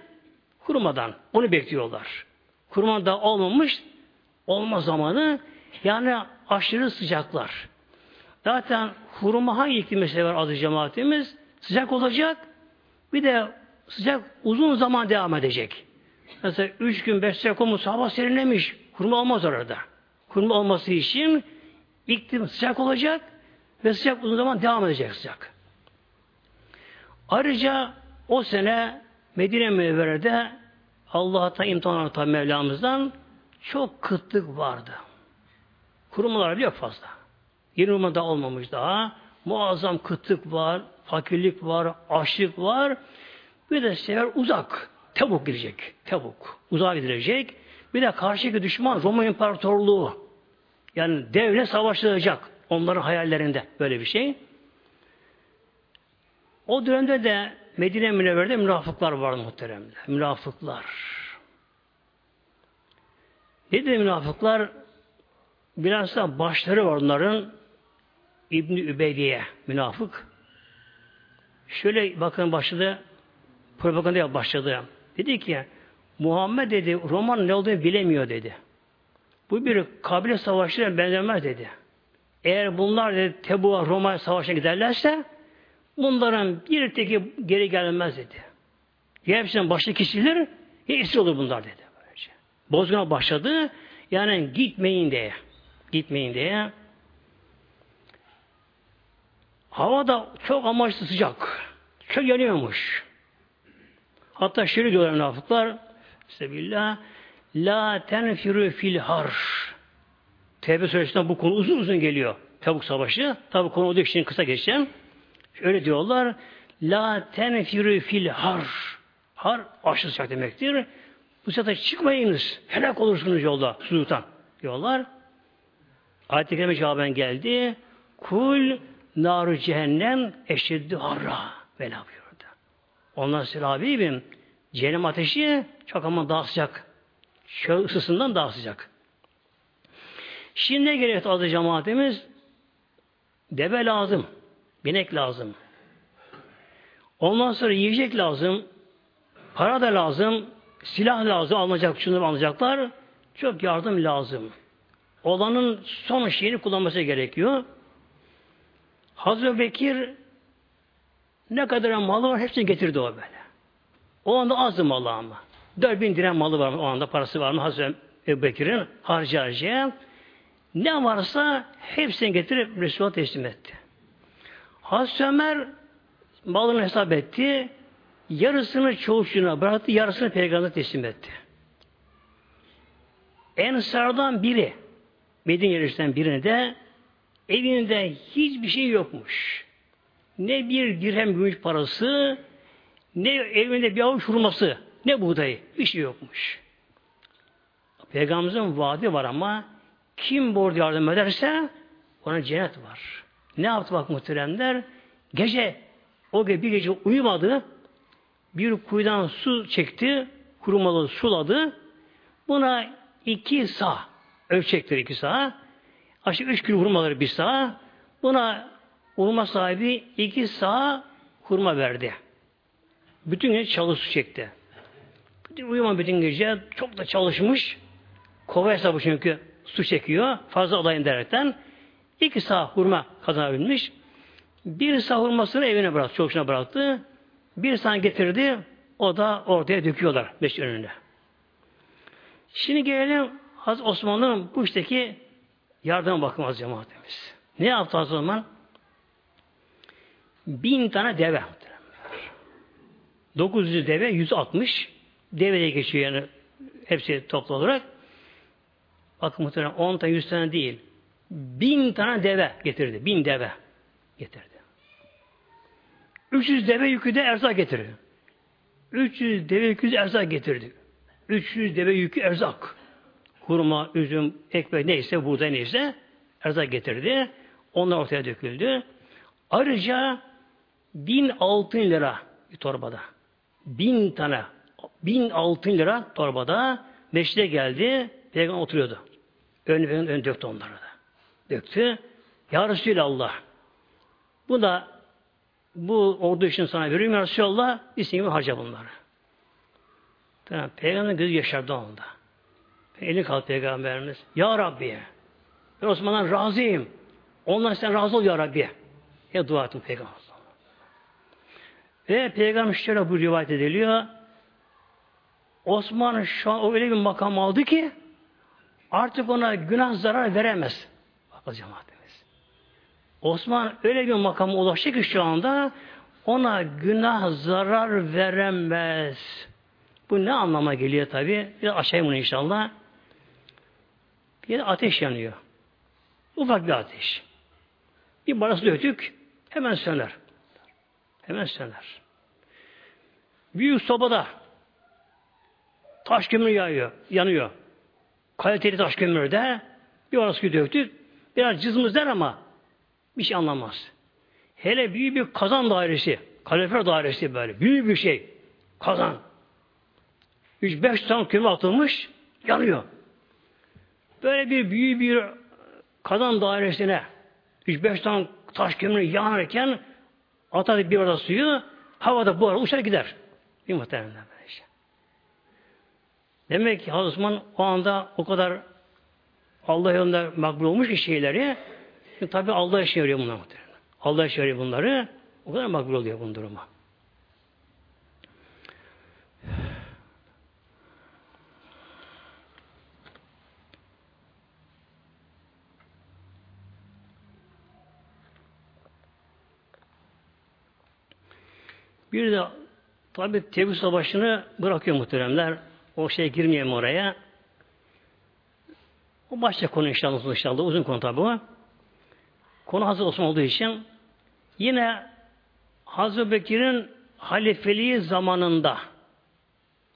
Speaker 1: kurmadan. Onu bekliyorlar. Kurma da olmamış olma zamanı yani aşırı sıcaklar. Zaten hurma hangi iklimi sever adı cemaatimiz? Sıcak olacak. Bir de sıcak uzun zaman devam edecek. Mesela üç gün beş sıcak olmuş, hava serinlemiş. Hurma olmaz orada. Hurma olması için iklim sıcak olacak ve sıcak uzun zaman devam edecek sıcak. Ayrıca o sene Medine Münevvere'de Allah'ta imtihan tabi Mevlamızdan çok kıtlık vardı. Kurumalar yok fazla. Yeni Ruma'da olmamış daha. Muazzam kıtlık var, fakirlik var, açlık var. Bir de sefer uzak. Tebuk girecek. Tebuk. Uzağa gidilecek. Bir de karşıki düşman Roma İmparatorluğu. Yani devlet savaşılacak. Onların hayallerinde böyle bir şey. O dönemde de Medine Münevver'de münafıklar vardı muhteremde. Münafıklar. Dedi münafıklar? Biraz da başları var onların İbni Übeydiye münafık. Şöyle bakın başladı propaganda başladı. Dedi ki Muhammed dedi Roman ne olduğunu bilemiyor dedi. Bu bir kabile savaşlarına benzemez dedi. Eğer bunlar dedi Tebu'a Roma savaşına giderlerse bunların bir teki geri gelmez dedi. Ya hepsinin başı kişiler ya olur bunlar dedi. Bozguna başladı. Yani gitmeyin diye. Gitmeyin diye. Hava da çok amaçlı sıcak. Çok yanıyormuş. Hatta şöyle diyorlar münafıklar Sebillah La tenfiru fil har Tevbe suresinden bu konu uzun uzun geliyor. Tebuk Savaşı. Tabi konu olduğu için kısa geçeceğim. Öyle diyorlar. La tenfiru fil har. Har aşırı sıcak demektir. Bu sefer çıkmayınız. Helak olursunuz yolda. Sudan diyorlar. Ayet-i Kerime cevaben geldi. Kul naru cehennem eşiddü harra. Vela buyurdu. Ondan sonra Habibim cehennem ateşi çok ama daha sıcak. Şöyle ısısından daha sıcak. Şimdi ne gerek adı cemaatimiz? Deve lazım. Binek lazım. Ondan sonra yiyecek lazım. Para da lazım. Silah lazım. Alınacak, şunu alacaklar. Çok yardım lazım. Olanın son şeyini kullanması gerekiyor. Hazreti Bekir ne kadar malı var hepsini getirdi o böyle. O anda azdı malı ama. 4000 dirhem malı var o anda parası var mı Hazreti Bekir'in harcı harcaya. Ne varsa hepsini getirip Resulullah'a teslim etti. Hazreti Ömer malını hesap etti. Yarısını çoğuşuna bıraktı, yarısını peygamber'e teslim etti. Ensardan biri, Medine yerleşten birine de evinde hiçbir şey yokmuş. Ne bir dirhem gümüş parası, ne evinde bir avuç hurması, ne buğdayı, bir şey yokmuş. Peygamberimizin vaadi var ama kim bu yardım ederse ona cennet var. Ne yaptı bak muhteremler? Gece, o gece bir gece uyumadı, bir kuyudan su çekti, kurumalı suladı. Buna iki sağ, ölçekleri iki sağ, aşağı üç kilo hurmaları bir sağ, buna hurma sahibi iki sağ hurma verdi. Bütün gece çalı su çekti. Uyuma bütün gece çok da çalışmış. Kova hesabı çünkü su çekiyor. Fazla alayım derekten. iki sağ hurma kazanabilmiş. Bir sağ hurmasını evine bıraktı. Çocukuna bıraktı. Bir sağ getirdi. O da ortaya döküyorlar beş önüne. Şimdi gelelim Hazreti Osmanlı'nın bu işteki yardıma bakmaz cemaatimiz. Ne yaptı o zaman? Bin tane deve. 900 deve, 160 deveye geçiyor yani hepsi toplu olarak. Bakın muhtemelen 10 tane 100 tane değil. Bin tane deve getirdi. Bin deve getirdi. 300 deve yükü de erzak getirdi. 300 deve yükü de erzak getirdi. 300 deve yükü erzak. Hurma, üzüm, ekmek neyse, buğday neyse erzak getirdi. Onlar ortaya döküldü. Ayrıca bin altın lira bir torbada. Bin tane, bin altın lira torbada meşride geldi. Peygamber oturuyordu. Ön, ön, ön döktü onları da. Döktü. Ya Resulallah. Bu da bu ordu için sana veriyorum ya Resulallah. İstediğin harca bunları. Tamam. Peygamber gözü yaşardı onda. Elini kaldı Peygamberimiz. Ya Rabbi. Ben Osman'dan razıyım. Ondan sen razı ol Ya Rabbi. Ya dua ettim Peygamber. Ve Peygamber şöyle bu rivayet ediliyor. Osman şu an öyle bir makam aldı ki artık ona günah zarar veremez. Bakın cemaatimiz. Osman öyle bir makama ulaştı ki şu anda ona günah zarar veremez. Bu ne anlama geliyor tabi? Bir aşağıya bunu inşallah. Bir ateş yanıyor. Ufak bir ateş. Bir barası döktük, hemen söner. Hemen söner. Büyük sobada taş kömür yağıyor, yanıyor. Kaliteli taş kömürde bir orası döktük. Biraz cızmız der ama bir şey anlamaz. Hele büyük bir kazan dairesi, kalifer dairesi böyle. Büyük bir şey. Kazan. 3-5 tane kömür atılmış, yanıyor. Böyle bir büyük bir kazan dairesine 3-5 tane taş kömürü yanarken atadı bir orada suyu havada bu arada uçar gider. Bir muhtemelen böyle şey. Demek ki Hazreti Osman o anda o kadar Allah yolunda makbul olmuş ki şeyleri tabi Allah işe yarıyor bunlar. Allah işe yarıyor bunları. O kadar makbul oluyor bunun durumu. Bir de tabi Tebük Savaşı'nı bırakıyor muhteremler. O şey girmeyelim oraya. O başka konu inşallah, inşallah uzun konu tabi bu. Konu Hazreti Osman olduğu için yine Hazreti Bekir'in halifeliği zamanında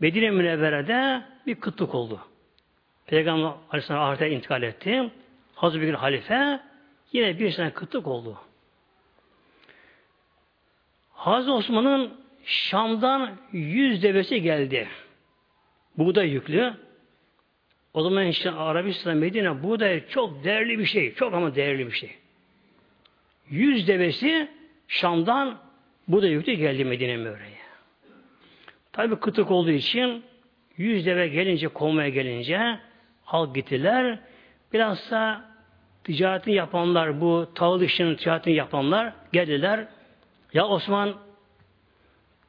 Speaker 1: Medine Münevvere'de bir kıtlık oldu. Peygamber Aleyhisselam ahirete intikal etti. Hazreti Bekir halife yine bir sene kıtlık oldu. Hazreti Osman'ın Şam'dan yüz devesi geldi. Buğday yüklü. O zaman işte Arabistan, Medine buğday çok değerli bir şey. Çok ama değerli bir şey. Yüz devesi Şam'dan buğday yüklü geldi Medine Mevre'ye. Tabi kıtık olduğu için yüz deve gelince, kovmaya gelince halk gittiler. Biraz da ticaretini yapanlar, bu tahıl işinin ticaretini yapanlar geldiler. Ya Osman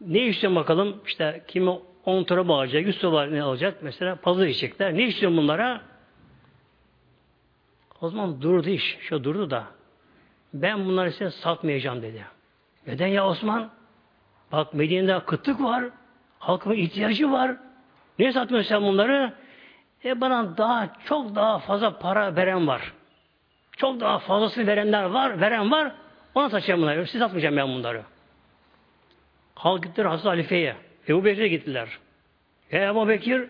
Speaker 1: ne istiyorsun bakalım? İşte kimi 10 torba alacak, 100 torba ne alacak? Mesela pazar içecekler. Ne istiyorsun bunlara? O zaman durdu iş. Şu durdu da ben bunları size satmayacağım dedi. Neden ya Osman? Bak Medine'de kıtlık var. Halkın ihtiyacı var. Niye satmıyorsun sen bunları? E bana daha çok daha fazla para veren var. Çok daha fazlasını verenler var, veren var. Ona satacağım bunları. Siz satmayacağım ben bunları. Halk gittiler Hazreti Halife'ye. Ebu Bekir'e gittiler. E Ebu Bekir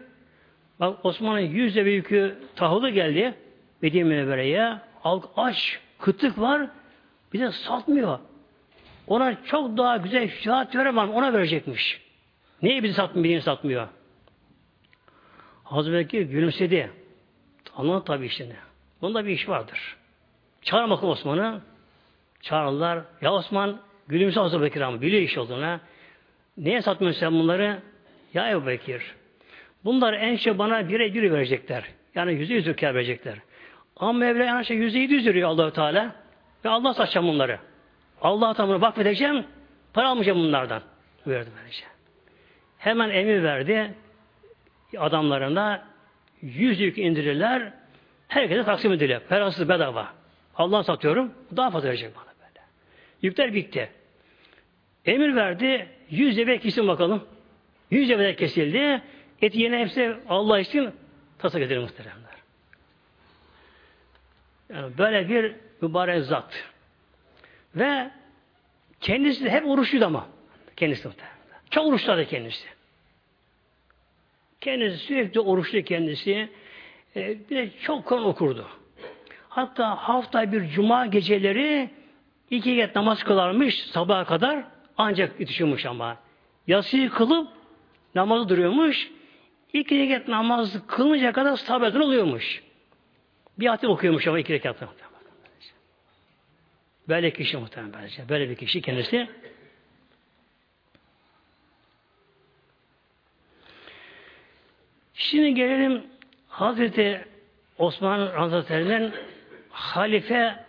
Speaker 1: bak Osman'ın yüzde büyükü tahılı geldi Medine Münevvere'ye. Halk aç, kıtlık var. Bize satmıyor. Ona çok daha güzel şihat veremem. Ona verecekmiş. Niye bizi satmıyor, birini satmıyor? Hazreti Bekir gülümsedi. Anladı tabii işini. Bunda bir iş vardır. Çağır bakalım Osman'ı. Çağırırlar. Ya Osman gülümse Hazreti Bekir ama biliyor iş olduğuna. Neye satmıyorsun sen bunları? Ya Ebu Bekir. Bunlar en çok bana bire bir verecekler. Yani yüzde yüz verecekler. Ama Mevla en şey yüzde yüz veriyor allah Teala. Ve Allah satacağım bunları. Allah tamına vakfedeceğim. Para almayacağım bunlardan. Buyurdu böylece. Hemen emir verdi. Adamlarına yüz yük indirirler. Herkese taksim ediliyor. Parasız bedava. Allah satıyorum. Daha fazla verecek bana böyle. Yükler bitti. Emir verdi. Yüz deve kesin bakalım. Yüz deve kesildi. Eti yine hepsi Allah için tasa getirir muhteremler. Yani böyle bir mübarek zat. Ve kendisi de hep oruçluydu ama. Kendisi muhteremler. Çok oruçladı kendisi. Kendisi sürekli oruçlu kendisi. E, bir de çok Kur'an okurdu. Hatta hafta bir cuma geceleri iki rekat namaz kılarmış sabaha kadar ancak yetişiyormuş ama. Yasıyı kılıp namazı duruyormuş. İki rekat namaz kılınca kadar sabredin oluyormuş. Bir atil okuyormuş ama iki rekat. Böyle kişi muhtemelen böylece. Böyle bir kişi kendisi. Şimdi gelelim Hazreti Osman Hazretleri'nin halife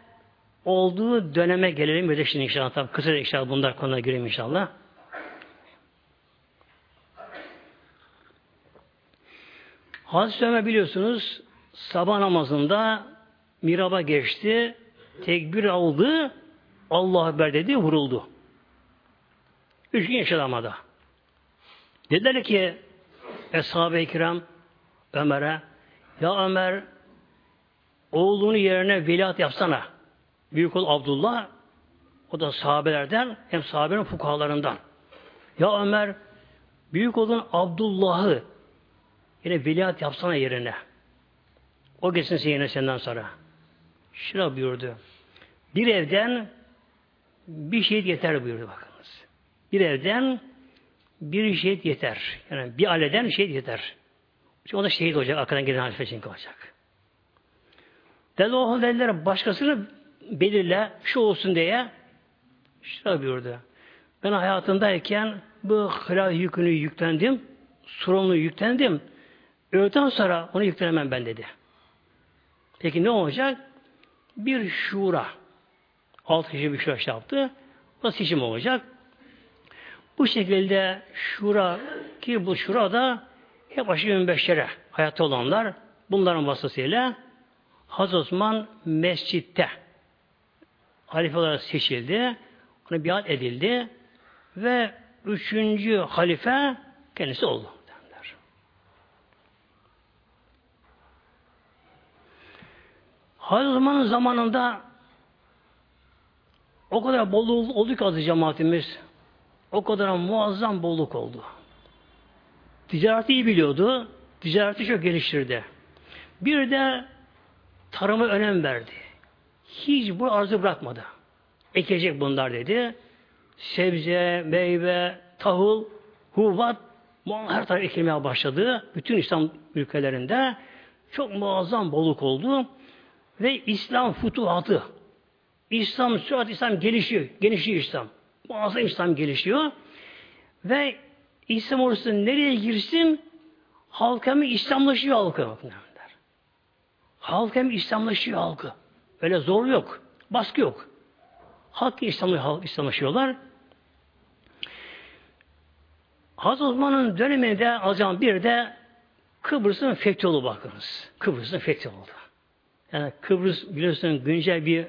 Speaker 1: olduğu döneme gelelim. Böyle şimdi inşallah. Tabi kısa inşallah bunlar konuya gireyim inşallah. Hazreti Ömer biliyorsunuz sabah namazında miraba geçti. Tekbir aldı. Allah Ekber dedi vuruldu. Üç gün yaşadı ama da. Dediler ki Eshab-ı Kiram Ömer'e ya Ömer oğlunu yerine veliaht yapsana. Büyük oğul Abdullah o da sahabelerden hem sahabenin fukahalarından. Ya Ömer büyük oğlun Abdullah'ı yine veliaht yapsana yerine. O geçsin yerine senden sonra. Şuna buyurdu. Bir evden bir şehit yeter buyurdu bakınız. Bir evden bir şehit yeter. Yani bir aileden şehit yeter. Çünkü o da şehit olacak. Arkadan gelen halife çünkü olacak. Dedi o dediler başkasını belirle şu olsun diye şöyle buyurdu. Ben hayatımdayken bu hilal yükünü yüklendim. Sorumluluğu yüklendim. Öğleden sonra onu yüklenemem ben dedi. Peki ne olacak? Bir şura. Altı kişi bir şura şey yaptı. O seçim olacak. Bu şekilde şura ki bu şura da hep aşı 25'lere hayatta olanlar bunların vasıtasıyla Hazreti Osman mescitte halife olarak seçildi. Ona biat edildi ve üçüncü halife kendisi oldu. Derler. Hazreti Osman'ın zamanında o kadar bolluk oldu ki azı cemaatimiz. O kadar muazzam bolluk oldu. Ticareti iyi biliyordu. Ticareti çok geliştirdi. Bir de tarıma önem verdi. Hiç bu arzu bırakmadı. Ekecek bunlar dedi. Sebze, meyve, tahıl, huvat her taraf ekilmeye başladı. Bütün İslam ülkelerinde çok muazzam bolluk oldu. Ve İslam futuhatı. İslam sürat İslam gelişiyor. Gelişiyor İslam. Muazzam İslam gelişiyor. Ve İslam ordusu nereye girsin halk hem İslamlaşıyor halkı. Halk hem İslamlaşıyor halkı. Öyle zor yok. Baskı yok. Halk İslamlaşıyorlar. Hazreti Osman'ın döneminde alacağım bir de Kıbrıs'ın fethi oldu bakınız. Kıbrıs'ın fethi oldu. Yani Kıbrıs biliyorsun güncel bir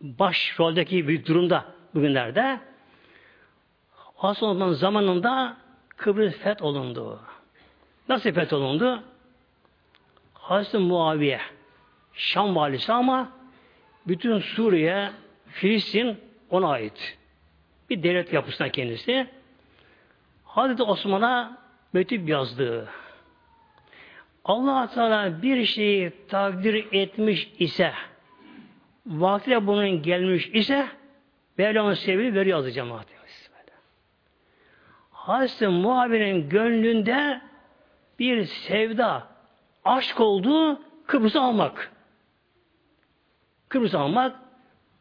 Speaker 1: baş roldeki bir durumda bugünlerde. Osman'ın zamanında Kıbrıs feth olundu. Nasıl feth olundu? Hazreti Muaviye Şam valisi ama bütün Suriye, Filistin ona ait. Bir devlet yapısına kendisi. Hazreti Osman'a mektup yazdı. Allah Teala bir şeyi takdir etmiş ise vaktiyle bunun gelmiş ise Mevlam'ın sevgili veriyor yazdı cemaatimiz. Hazreti Muhabir'in gönlünde bir sevda, aşk oldu Kıbrıs'ı almak. Kıbrıs'ı almak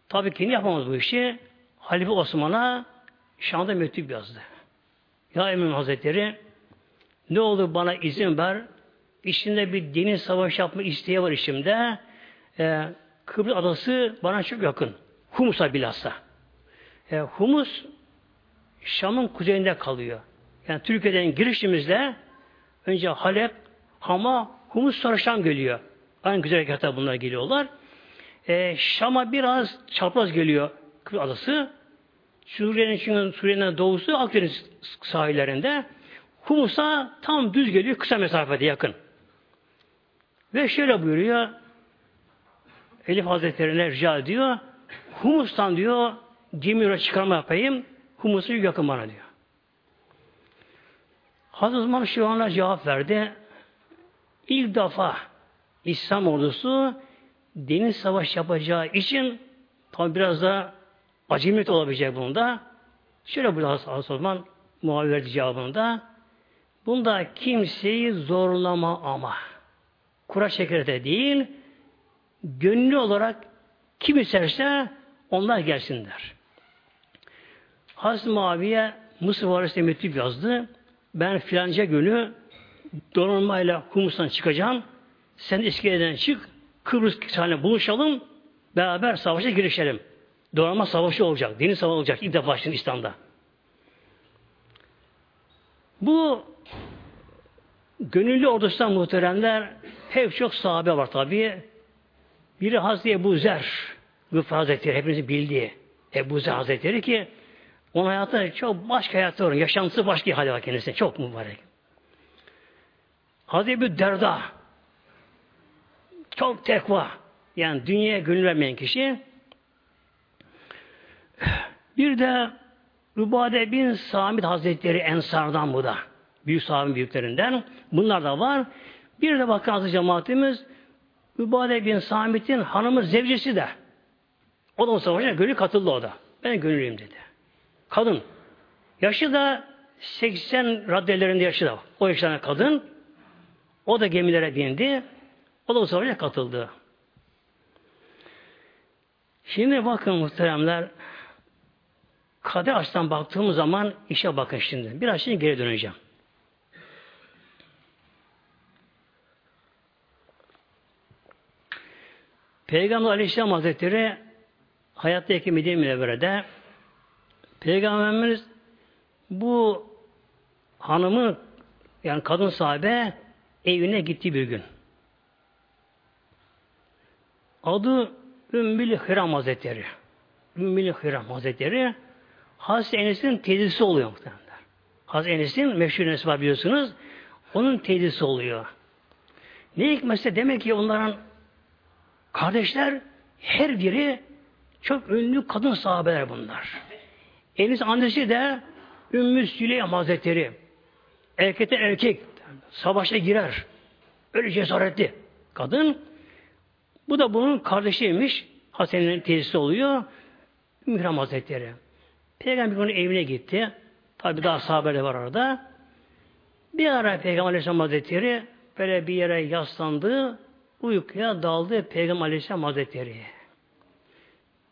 Speaker 1: tabii ki yapamaz bu işi. Halife Osman'a Şam'da mektup yazdı. Ya Emin Hazretleri ne olur bana izin ver. İçinde bir deniz savaş yapma isteği var içimde. Ee, Kıbrıs adası bana çok yakın. Humus'a bilhassa. Ee, Humus Şam'ın kuzeyinde kalıyor. Yani Türkiye'den girişimizde önce Halep, Hama, Humus sonra Şam geliyor. Aynı güzel harekata bunlar geliyorlar. Ee, Şam'a biraz çapraz geliyor Kıbrıs adası. Suriye'nin çünkü Suriye'nin doğusu Akdeniz sahillerinde. Humus'a tam düz geliyor kısa mesafede yakın. Ve şöyle buyuruyor Elif Hazretleri'ne rica ediyor. Humus'tan diyor gemi çıkarma yapayım. Humus'u yakın bana diyor. Hazreti Osman şu ana cevap verdi. İlk defa İslam ordusu deniz savaş yapacağı için tabi biraz da acemiyet olabilecek bunda. Şöyle bu Hazreti Osman muhabbet cevabında. Bunda kimseyi zorlama ama. Kura şekerde değil, gönüllü olarak kim isterse onlar gelsinler. Hazreti Muaviye Mısır Valisi'ne mektup yazdı. Ben filanca günü donanmayla Humus'tan çıkacağım. Sen iskeleden çık. Kıbrıs tane buluşalım. Beraber savaşa girişelim. Donanma savaşı olacak. Deniz savaşı olacak. İlk defa şimdi İslam'da. Bu gönüllü ordusundan muhteremler hep çok sahabe var tabi. Biri Hazreti Ebu Zer Gıfar Hazretleri hepinizin bildiği Ebu Zer Hazretleri ki onun hayatı çok başka hayatı var. Yaşantısı başka hali var kendisine. Çok mübarek. Hazreti Ebu Derda çok tekva. Yani dünyaya gönül vermeyen kişi. Bir de Rubade bin Samit Hazretleri Ensar'dan bu da. Büyük sahabin büyüklerinden. Bunlar da var. Bir de bakın azı cemaatimiz Übade bin Samit'in hanımı zevcesi de. O da savaşa gönül katıldı o da. Ben gönüllüyüm dedi. Kadın. Yaşı da 80 raddelerinde yaşı da. O yaşlarında kadın. O da gemilere bindi. O da o savaşa katıldı. Şimdi bakın muhteremler kader açıdan baktığımız zaman işe bakın şimdi. Biraz şimdi geri döneceğim. Peygamber Aleyhisselam Hazretleri hayattaki Medine Münevvere'de Peygamberimiz bu hanımı yani kadın sahabe evine gitti bir gün. Adı Ümmül Hiram Hazretleri. Ümmül Hiram Hazretleri Hazreti Enes'in teyzesi oluyor muhtemelen. Hazreti Enes'in meşhur Enes var biliyorsunuz. Onun teyzesi oluyor. Ne hikmetse demek ki onların kardeşler her biri çok ünlü kadın sahabeler bunlar. Enes annesi de Ümmü Süleym Hazretleri. Erkekten erkek. Savaşa girer. Öyle cesaretli kadın. Bu da bunun kardeşiymiş. Hasan'ın teyzesi oluyor. Ümmü Hazretleri. Peygamber onun evine gitti. Tabi daha sahabeler var orada. Bir ara Peygamber Aleyhisselam Hazretleri böyle bir yere yaslandı, uykuya daldı Peygamber Aleyhisselam Hazretleri.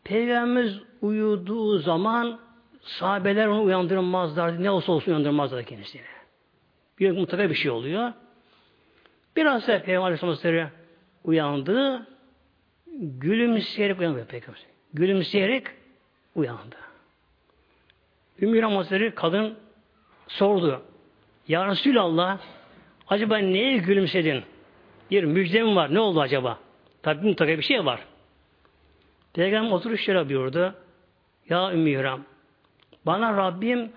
Speaker 1: Peygamberimiz uyuduğu zaman sahabeler onu uyandırmazlardı. Ne olsa olsun uyandırmazlardı kendisini. Bir mutlaka bir şey oluyor. Biraz sonra Peygamber Aleyhisselam Hazretleri uyandı. Gülümseyerek uyandı Peygamber. Gülümseyerek uyandı. Ümmü Hazretleri kadın sordu. Ya Resulallah acaba neye gülümsedin? Bir müjde mi var? Ne oldu acaba? Tabi mutlaka bir şey var. Peygamber oturuş şöyle buyurdu. Ya Ümmü bana Rabbim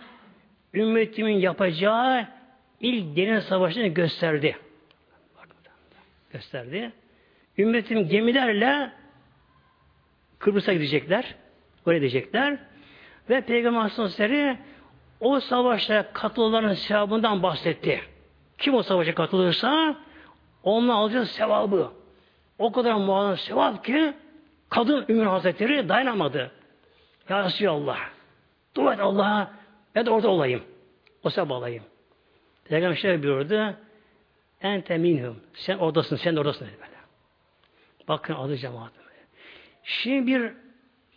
Speaker 1: ümmetimin yapacağı ilk deniz savaşını gösterdi. Gösterdi. Ümmetim gemilerle Kıbrıs'a gidecekler. Oraya gidecekler. Ve Peygamber Aleyhisselatü o savaşta katılanların sevabından bahsetti. Kim o savaşa katılırsa onunla alacağı sevabı. O kadar muazzam sevap ki kadın Ümmü Hazretleri dayanamadı. Ya Resulallah dua et Allah'a ben de orada olayım. O sevap alayım. Peygamber şöyle buyurdu. Ente minhum. Sen oradasın, sen de oradasın böyle. Bakın adı cemaatime. Şimdi bir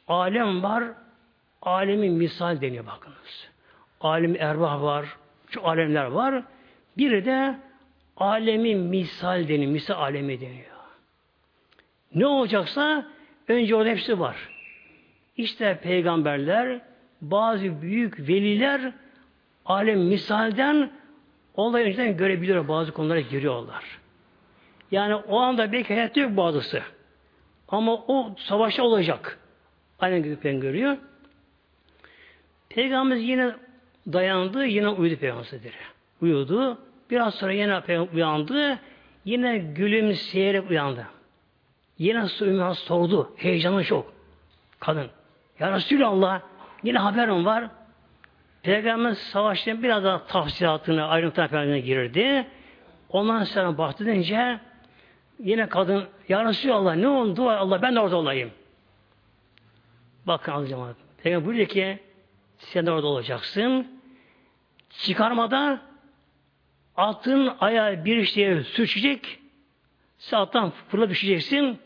Speaker 1: alem var, alemin misal deniyor bakınız. Alim erbah var, şu alemler var. Biri de alemin misal deniyor, misal alemi deniyor. Ne olacaksa önce orada hepsi var. İşte peygamberler, bazı büyük veliler alem misalden olayı önceden görebiliyor, bazı konulara giriyorlar. Yani o anda belki hayatta yok bazısı. Ama o savaşta olacak. Aynen gibi görüyor. Peygamberimiz yine dayandı, yine uyudu Peygamberimiz. Uyudu. Biraz sonra yine uyandı. Yine gülümseyerek uyandı. Yine suyuna sordu. Heyecanı çok. Kadın. Ya Resulallah yine haberim var. Peygamber savaştan biraz daha tafsilatını, ayrıntılarına Peygamber'e girdi. Ondan sonra bahsedince yine kadın Ya Resulallah ne oldu? Allah ben de orada olayım. Bakın alacağım. Peygamber buyuruyor ki sen de orada olacaksın. Çıkarmada atın ayağı bir şeye sürçecek. Sağdan fırla düşeceksin.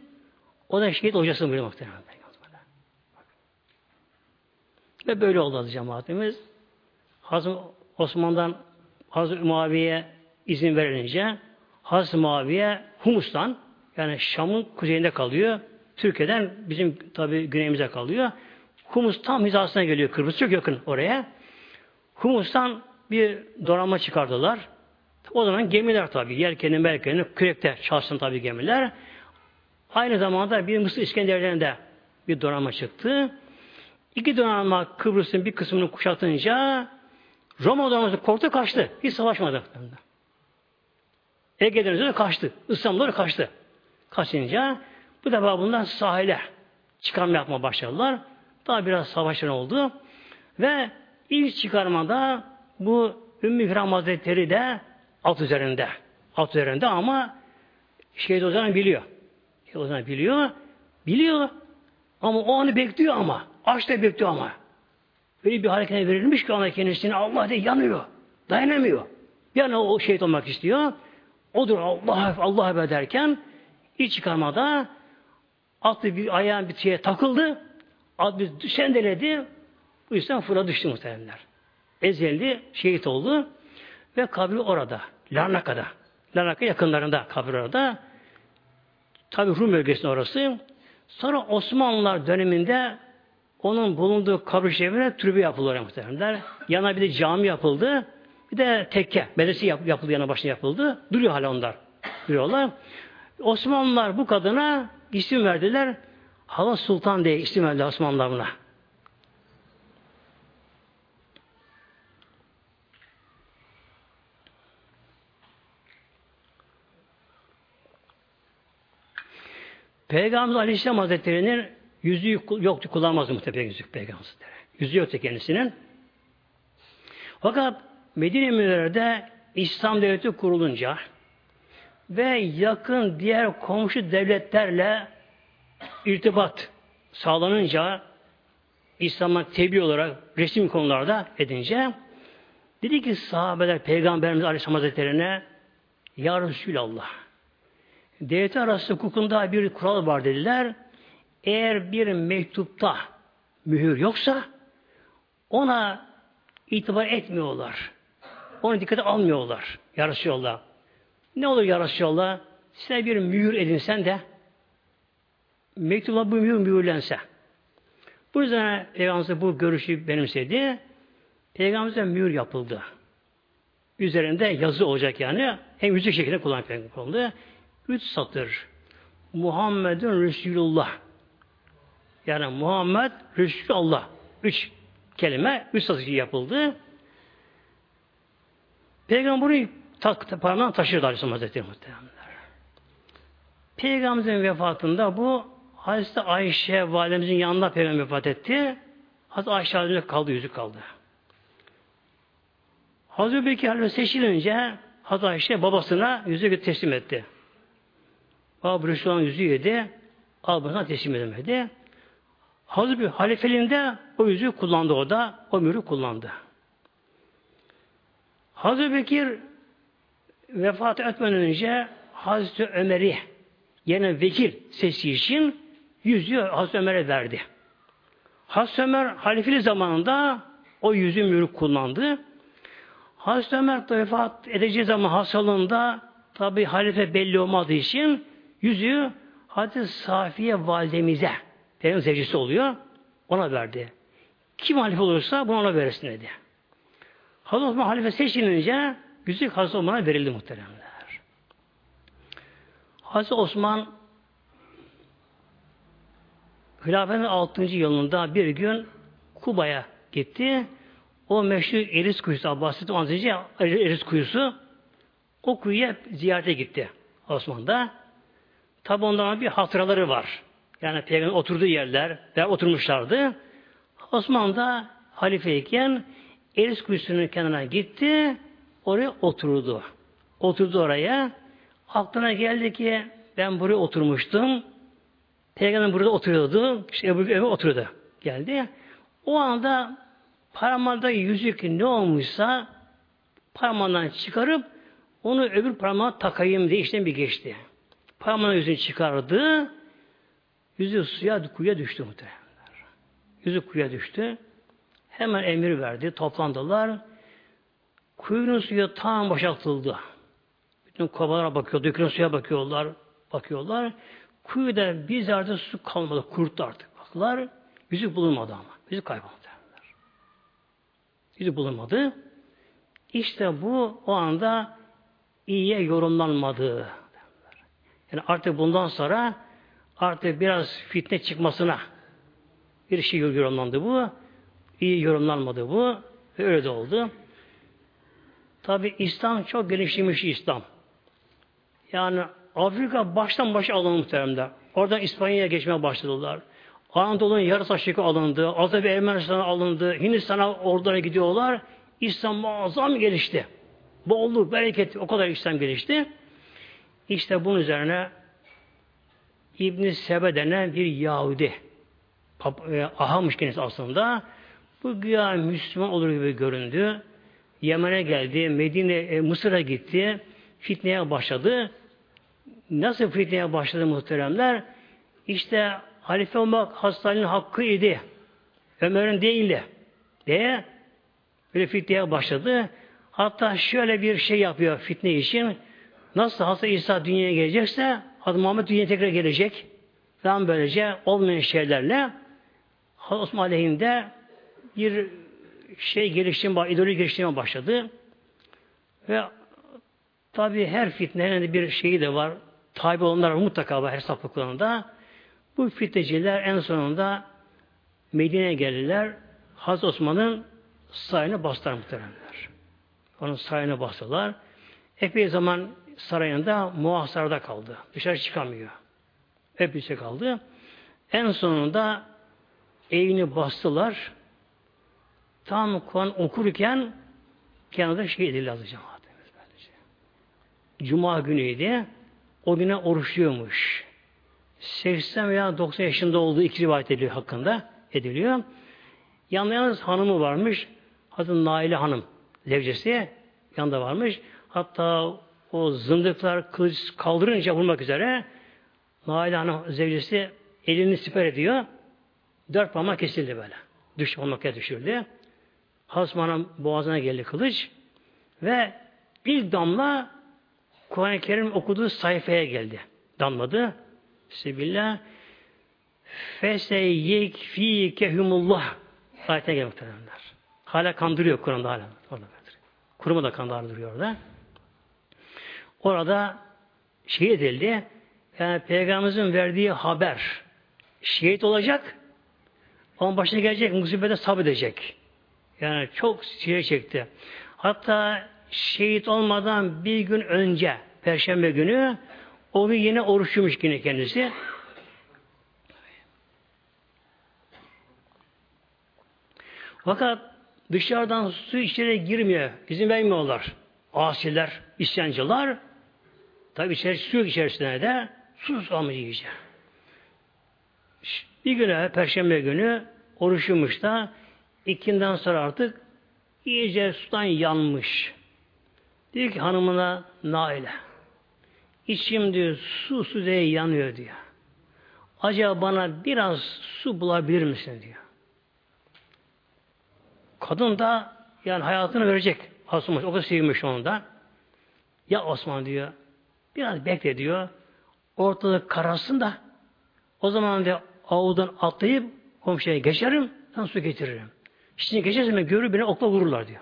Speaker 1: O da şehit olacaksın böyle muhtemelen. Ve böyle oldu cemaatimiz. Hazreti Osman'dan Hazreti Muaviye izin verilince Hazreti Muaviye Humus'tan yani Şam'ın kuzeyinde kalıyor. Türkiye'den bizim tabi güneyimize kalıyor. Humus tam hizasına geliyor Kıbrıs. Çok yakın oraya. Humus'tan bir donanma çıkardılar. O zaman gemiler tabi. Yelkenli merkenli kürekte çalışsın tabi gemiler. Aynı zamanda bir Mısır İskenderlerinde bir donanma çıktı. İki donanma Kıbrıs'ın bir kısmını kuşatınca Roma donanması korktu kaçtı. Hiç savaşmadı. Ege'den üzerine kaçtı. İstanbul'a kaçtı. Kaçınca bu defa bundan sahile çıkarma yapma başladılar. Daha biraz savaşlar oldu. Ve ilk çıkarmada bu Ümmü Hram Hazretleri de alt üzerinde. Alt üzerinde ama şehit o zaman biliyor. Şehit o zaman biliyor. Biliyor. Ama o anı bekliyor ama. Aç da bekliyor ama. Öyle bir harekete verilmiş ki ona kendisine Allah diye yanıyor. Dayanamıyor. An o şehit olmak istiyor. Odur Allah Allah derken ilk çıkarmada atlı bir ayağın bir şeye takıldı. At bir sendeledi. Bu yüzden fırla düştü muhtemelenler. Ezildi, şehit oldu ve kabri orada. Larnaka'da. Larnaka yakınlarında kabri orada. Tabi Rum bölgesinde orası. Sonra Osmanlılar döneminde onun bulunduğu kabri şerifine türbe yapılıyor muhtemelenler. Yana bir de cami yapıldı. Bir de tekke, bedesi yap, yapıldı yana başına yapıldı. Duruyor hala onlar. Duruyorlar. Osmanlılar bu kadına isim verdiler. Hala Sultan diye isim verdi Osmanlılar buna. Peygamber Aleyhisselam Hazretleri'nin yüzüğü yoktu, kullanmazdı muhtemelen yüzük Peygamber Yüzüğü yoktu kendisinin. Fakat Medine Münevvere'de İslam devleti kurulunca ve yakın diğer komşu devletlerle irtibat sağlanınca İslam'a tebliğ olarak resim konularda edince dedi ki sahabeler Peygamberimiz Aleyhisselam Hazretleri'ne Ya Resulallah devlet arası hukukunda bir kural var dediler. Eğer bir mektupta mühür yoksa ona itibar etmiyorlar. Onu dikkate almıyorlar. Ya Resulallah. Ne olur ya Resulallah? Size bir mühür edinsen de mektupla bu mühür mühürlense. Bu yüzden Peygamber bu görüşü benimsedi. Peygamber'e mühür yapıldı. Üzerinde yazı olacak yani. Hem yüzük şekilde oldu. Üç satır. Muhammedun Resulullah. Yani Muhammed Resulullah. Üç kelime, üç satır yapıldı. Peygamberi tak, parmağına taşırdı Aleyhisselam Hazretleri muhtemelenler. Peygamberimizin vefatında bu Hazreti Ayşe validemizin yanında peygamber vefat etti. Hazreti Ayşe validemiz kaldı, yüzü kaldı. Hazreti Bekir seçilince Hazreti Ayşe babasına yüzü teslim etti. Baba Resulullah'ın yüzü yedi. Al teslim edemedi. Hazreti halifeliğinde o yüzüğü kullandı o da. O mürü kullandı. Hazreti Bekir vefat etmeden önce Hazreti Ömer'i yine vekil sesi için yüzüğü Hazreti Ömer'e verdi. Hazreti Ömer halifeli zamanında o yüzüğü mürü kullandı. Hazreti Ömer vefat edeceği zaman hastalığında tabi halife belli olmadığı için yüzüğü Hazreti Safiye validemize Peygamber sevgisi oluyor. Ona verdi. Kim halife olursa bunu ona verirsin dedi. Hazreti Osman halife seçilince yüzük Hazreti Osman'a verildi muhteremler. Hazreti Osman Hilafetin 6. yılında bir gün Kuba'ya gitti. O meşhur Eris kuyusu, Abbasit'in önce Eris kuyusu o kuyuya ziyarete gitti Osman'da. Tabi ondan bir hatıraları var. Yani peygamber oturduğu yerler ve oturmuşlardı. Osman da halifeyken Eris kuyusunun kenarına gitti. Oraya oturdu. Oturdu oraya. Aklına geldi ki ben buraya oturmuştum. Peygamber burada oturuyordu. İşte Ebu Bekir oturuyordu. Geldi. O anda parmağında yüzük ne olmuşsa parmağından çıkarıp onu öbür parmağa takayım diye işten bir geçti. Parmağını yüzünü çıkardı. Yüzü suya, kuyuya düştü muhtemelen. Yüzü kuyuya düştü. Hemen emir verdi. Toplandılar. Kuyunun suyu tam boşaltıldı. Bütün kovalara bakıyor, dökülen suya bakıyorlar. Bakıyorlar. Kuyuda bir zerde su kalmadı. Kuruttu artık. Baklar. Yüzük bulunmadı ama. Yüzük kayboldu. Yüzük bulunmadı. İşte bu o anda iyiye yorumlanmadı. Yani artık bundan sonra artık biraz fitne çıkmasına bir şey yorumlandı bu. İyi yorumlanmadı bu. Ve öyle de oldu. Tabi İslam çok gelişmiş İslam. Yani Afrika baştan başa alındı muhteremde. Oradan İspanya'ya geçmeye başladılar. Anadolu'nun yarısı aşıkı alındı. Azerbaycan Ermenistan'a alındı. Hindistan'a oralara gidiyorlar. İslam muazzam gelişti. Bolluk, bereket o kadar İslam gelişti. İşte bunun üzerine İbn Sebe denen bir Yahudi e, ahamış kendisi aslında bu güya Müslüman olur gibi göründü. Yemen'e geldi, Medine, e, Mısır'a gitti, fitneye başladı. Nasıl fitneye başladı muhteremler? İşte halife olmak hastanenin hakkı idi. Ömer'in değildi. Diye böyle fitneye başladı. Hatta şöyle bir şey yapıyor fitne için. Nasıl Hazreti İsa dünyaya gelecekse Hazreti Muhammed dünyaya tekrar gelecek. ben böylece olmayan şeylerle Osman aleyhinde bir şey geliştirme, ideoloji geliştirme başladı. Ve tabi her fitnenin bir şeyi de var. Tabi olanlar mutlaka var hesaplıklarında. Bu fitneciler en sonunda Medine'ye geldiler. Hazreti Osman'ın sarayını bastılar muhtemelenler. Onun sarayını bastılar. Epey zaman sarayında muhasarada kaldı. Dışarı çıkamıyor. Epey şey kaldı. En sonunda evini bastılar. Tam Kur'an okurken kenarda şey edildi azı cemaatimiz böylece. Cuma günüydü. O güne oruçluyormuş. 80 veya 90 yaşında olduğu iki rivayet ediliyor hakkında ediliyor. Yanında yalnız hanımı varmış. Hazreti Naile Hanım zevcesi yanında varmış. Hatta o zındıklar kılıç kaldırınca vurmak üzere Naile Hanım zevcesi elini siper ediyor. Dört parmak kesildi böyle. Düş, parmakya düşürdü. Hasmanın boğazına geldi kılıç ve bir damla Kur'an-ı Kerim okuduğu sayfaya geldi. Damladı. Bismillah. Feseyyekfikehumullah ayetine gelmek muhtemelenler. Hala kandırıyor Kur'an'da hala. Orada Kuruma da kandırıyor orada. Orada şehit edildi. Yani Peygamberimizin verdiği haber şehit olacak onun başına gelecek musibete sabredecek. Yani çok çile çekti. Hatta şehit olmadan bir gün önce Perşembe günü o gün yine oruçluymuş yine kendisi. Fakat dışarıdan su içeri girmiyor. İzin vermiyorlar. Asiler, isyancılar tabi içeri, su içerisinde de su almış iyice. Bir güne, perşembe günü oruçluymuş da ikinden sonra artık iyice sudan yanmış. Diyor ki hanımına Naile içim diyor su su diye yanıyor diyor. Acaba bana biraz su bulabilir misin diyor. Kadın da yani hayatını verecek. Osman o kadar sevmiş onu Ya Osman diyor biraz bekle diyor. Ortalık karasın da o zaman diyor avludan atlayıp komşuya geçerim ben su getiririm. Şimdi geçersem görür beni okla vururlar diyor.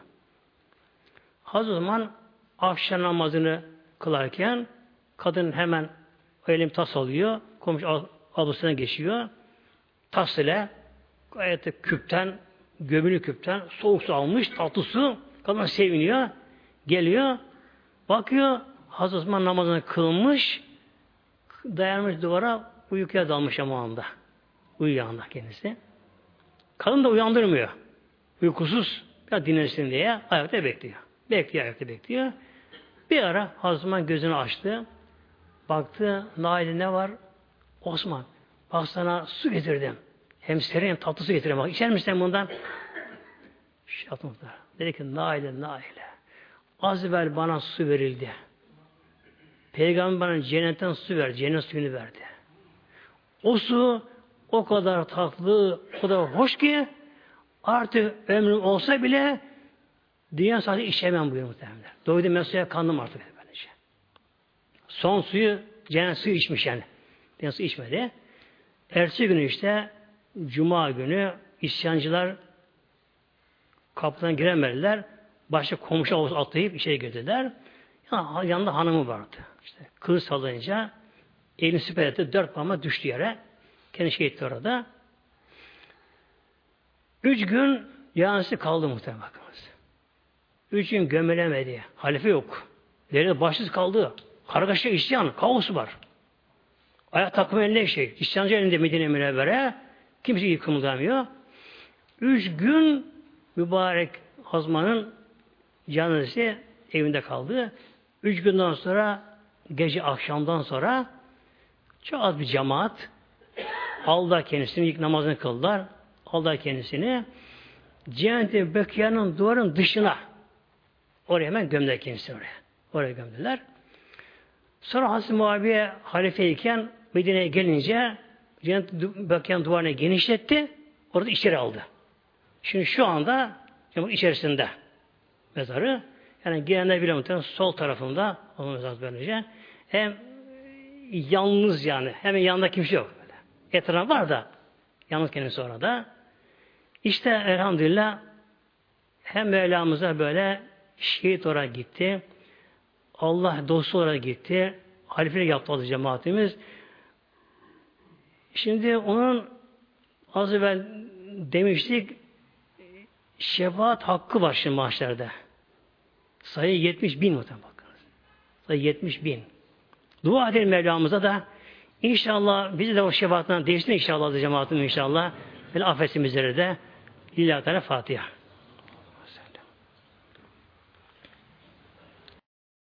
Speaker 1: Hazır o zaman akşam namazını kılarken kadın hemen elim tas alıyor. Komşu ablasına geçiyor. Tas ile gayet küpten gömülü küpten soğuk su almış, tatlı su. Kadın seviniyor. Geliyor. Bakıyor. Hazreti Osman namazını kılmış. Dayanmış duvara uykuya dalmış ama anda. Uyuyor kendisi. Kadın da uyandırmıyor. Uykusuz ya dinlensin diye ayakta bekliyor. Bekliyor, ayakta bekliyor. Bir ara Hazreti Osman gözünü açtı. Baktı, Nail'de ne var? Osman, bak sana su getirdim. Hem serin hem tatlı su getirdim. Bak, içer misin bundan? Şatmıklar. Dedi ki, Nail'e, Nail'e. Az evvel bana su verildi. Peygamber bana cennetten su verdi. Cennet suyunu verdi. O su o kadar tatlı, o kadar hoş ki artık ömrüm olsa bile dünya sadece içemem buyuruyor muhtemelen. Doydum ben suya kandım artık böylece. Son suyu cennet suyu içmiş yani. Dünya su içmedi. Ertesi günü işte Cuma günü isyancılar kapıdan giremediler. Başka komşu havuz atlayıp içeri girdiler. Ya, yanında hanımı vardı. İşte kız sallayınca elini süper etti. Dört parmağı düştü yere. Kendi şey etti orada. Üç gün yansı kaldı muhtemelen bakınız. Üç gün gömelemedi. Halife yok. Devlet başsız kaldı. Kargaşa isyan, kaos var. Ayak takımı elinde şey. İsyancı elinde Medine Münevvere. Kimse yıkımlamıyor. Üç gün mübarek Hazman'ın canlısı evinde kaldı. Üç günden sonra gece akşamdan sonra çok az bir cemaat aldı kendisini ilk namazını kıldılar. Aldı kendisini Cennet-i Bekiya'nın duvarın dışına oraya hemen gömdüler kendisini oraya. Oraya gömdüler. Sonra Hazreti Muaviye halifeyken Medine'ye gelince Cennet-i Bekiya'nın duvarını genişletti. Orada içeri aldı. Şimdi şu anda içerisinde mezarı yani gelenler bile muhtemelen sol tarafında mezarı böylece hem yalnız yani hemen yanında kimse yok. Böyle. Etrafı var da. Yalnız kendisi orada. İşte elhamdülillah hem Mevlamıza böyle şehit olarak gitti. Allah dostu olarak gitti. Halifelik yaptı o cemaatimiz. Şimdi onun az evvel demiştik şefaat hakkı var şimdi mahşerde. Sayı 70 bin muhtemelen bakınız. Sayı 70 bin. Dua edelim Mevlamıza da inşallah bizi de o şefaatden değişsin inşallah cemaatim inşallah. Böyle affetsin bizleri de. Lillahi Teala Fatiha.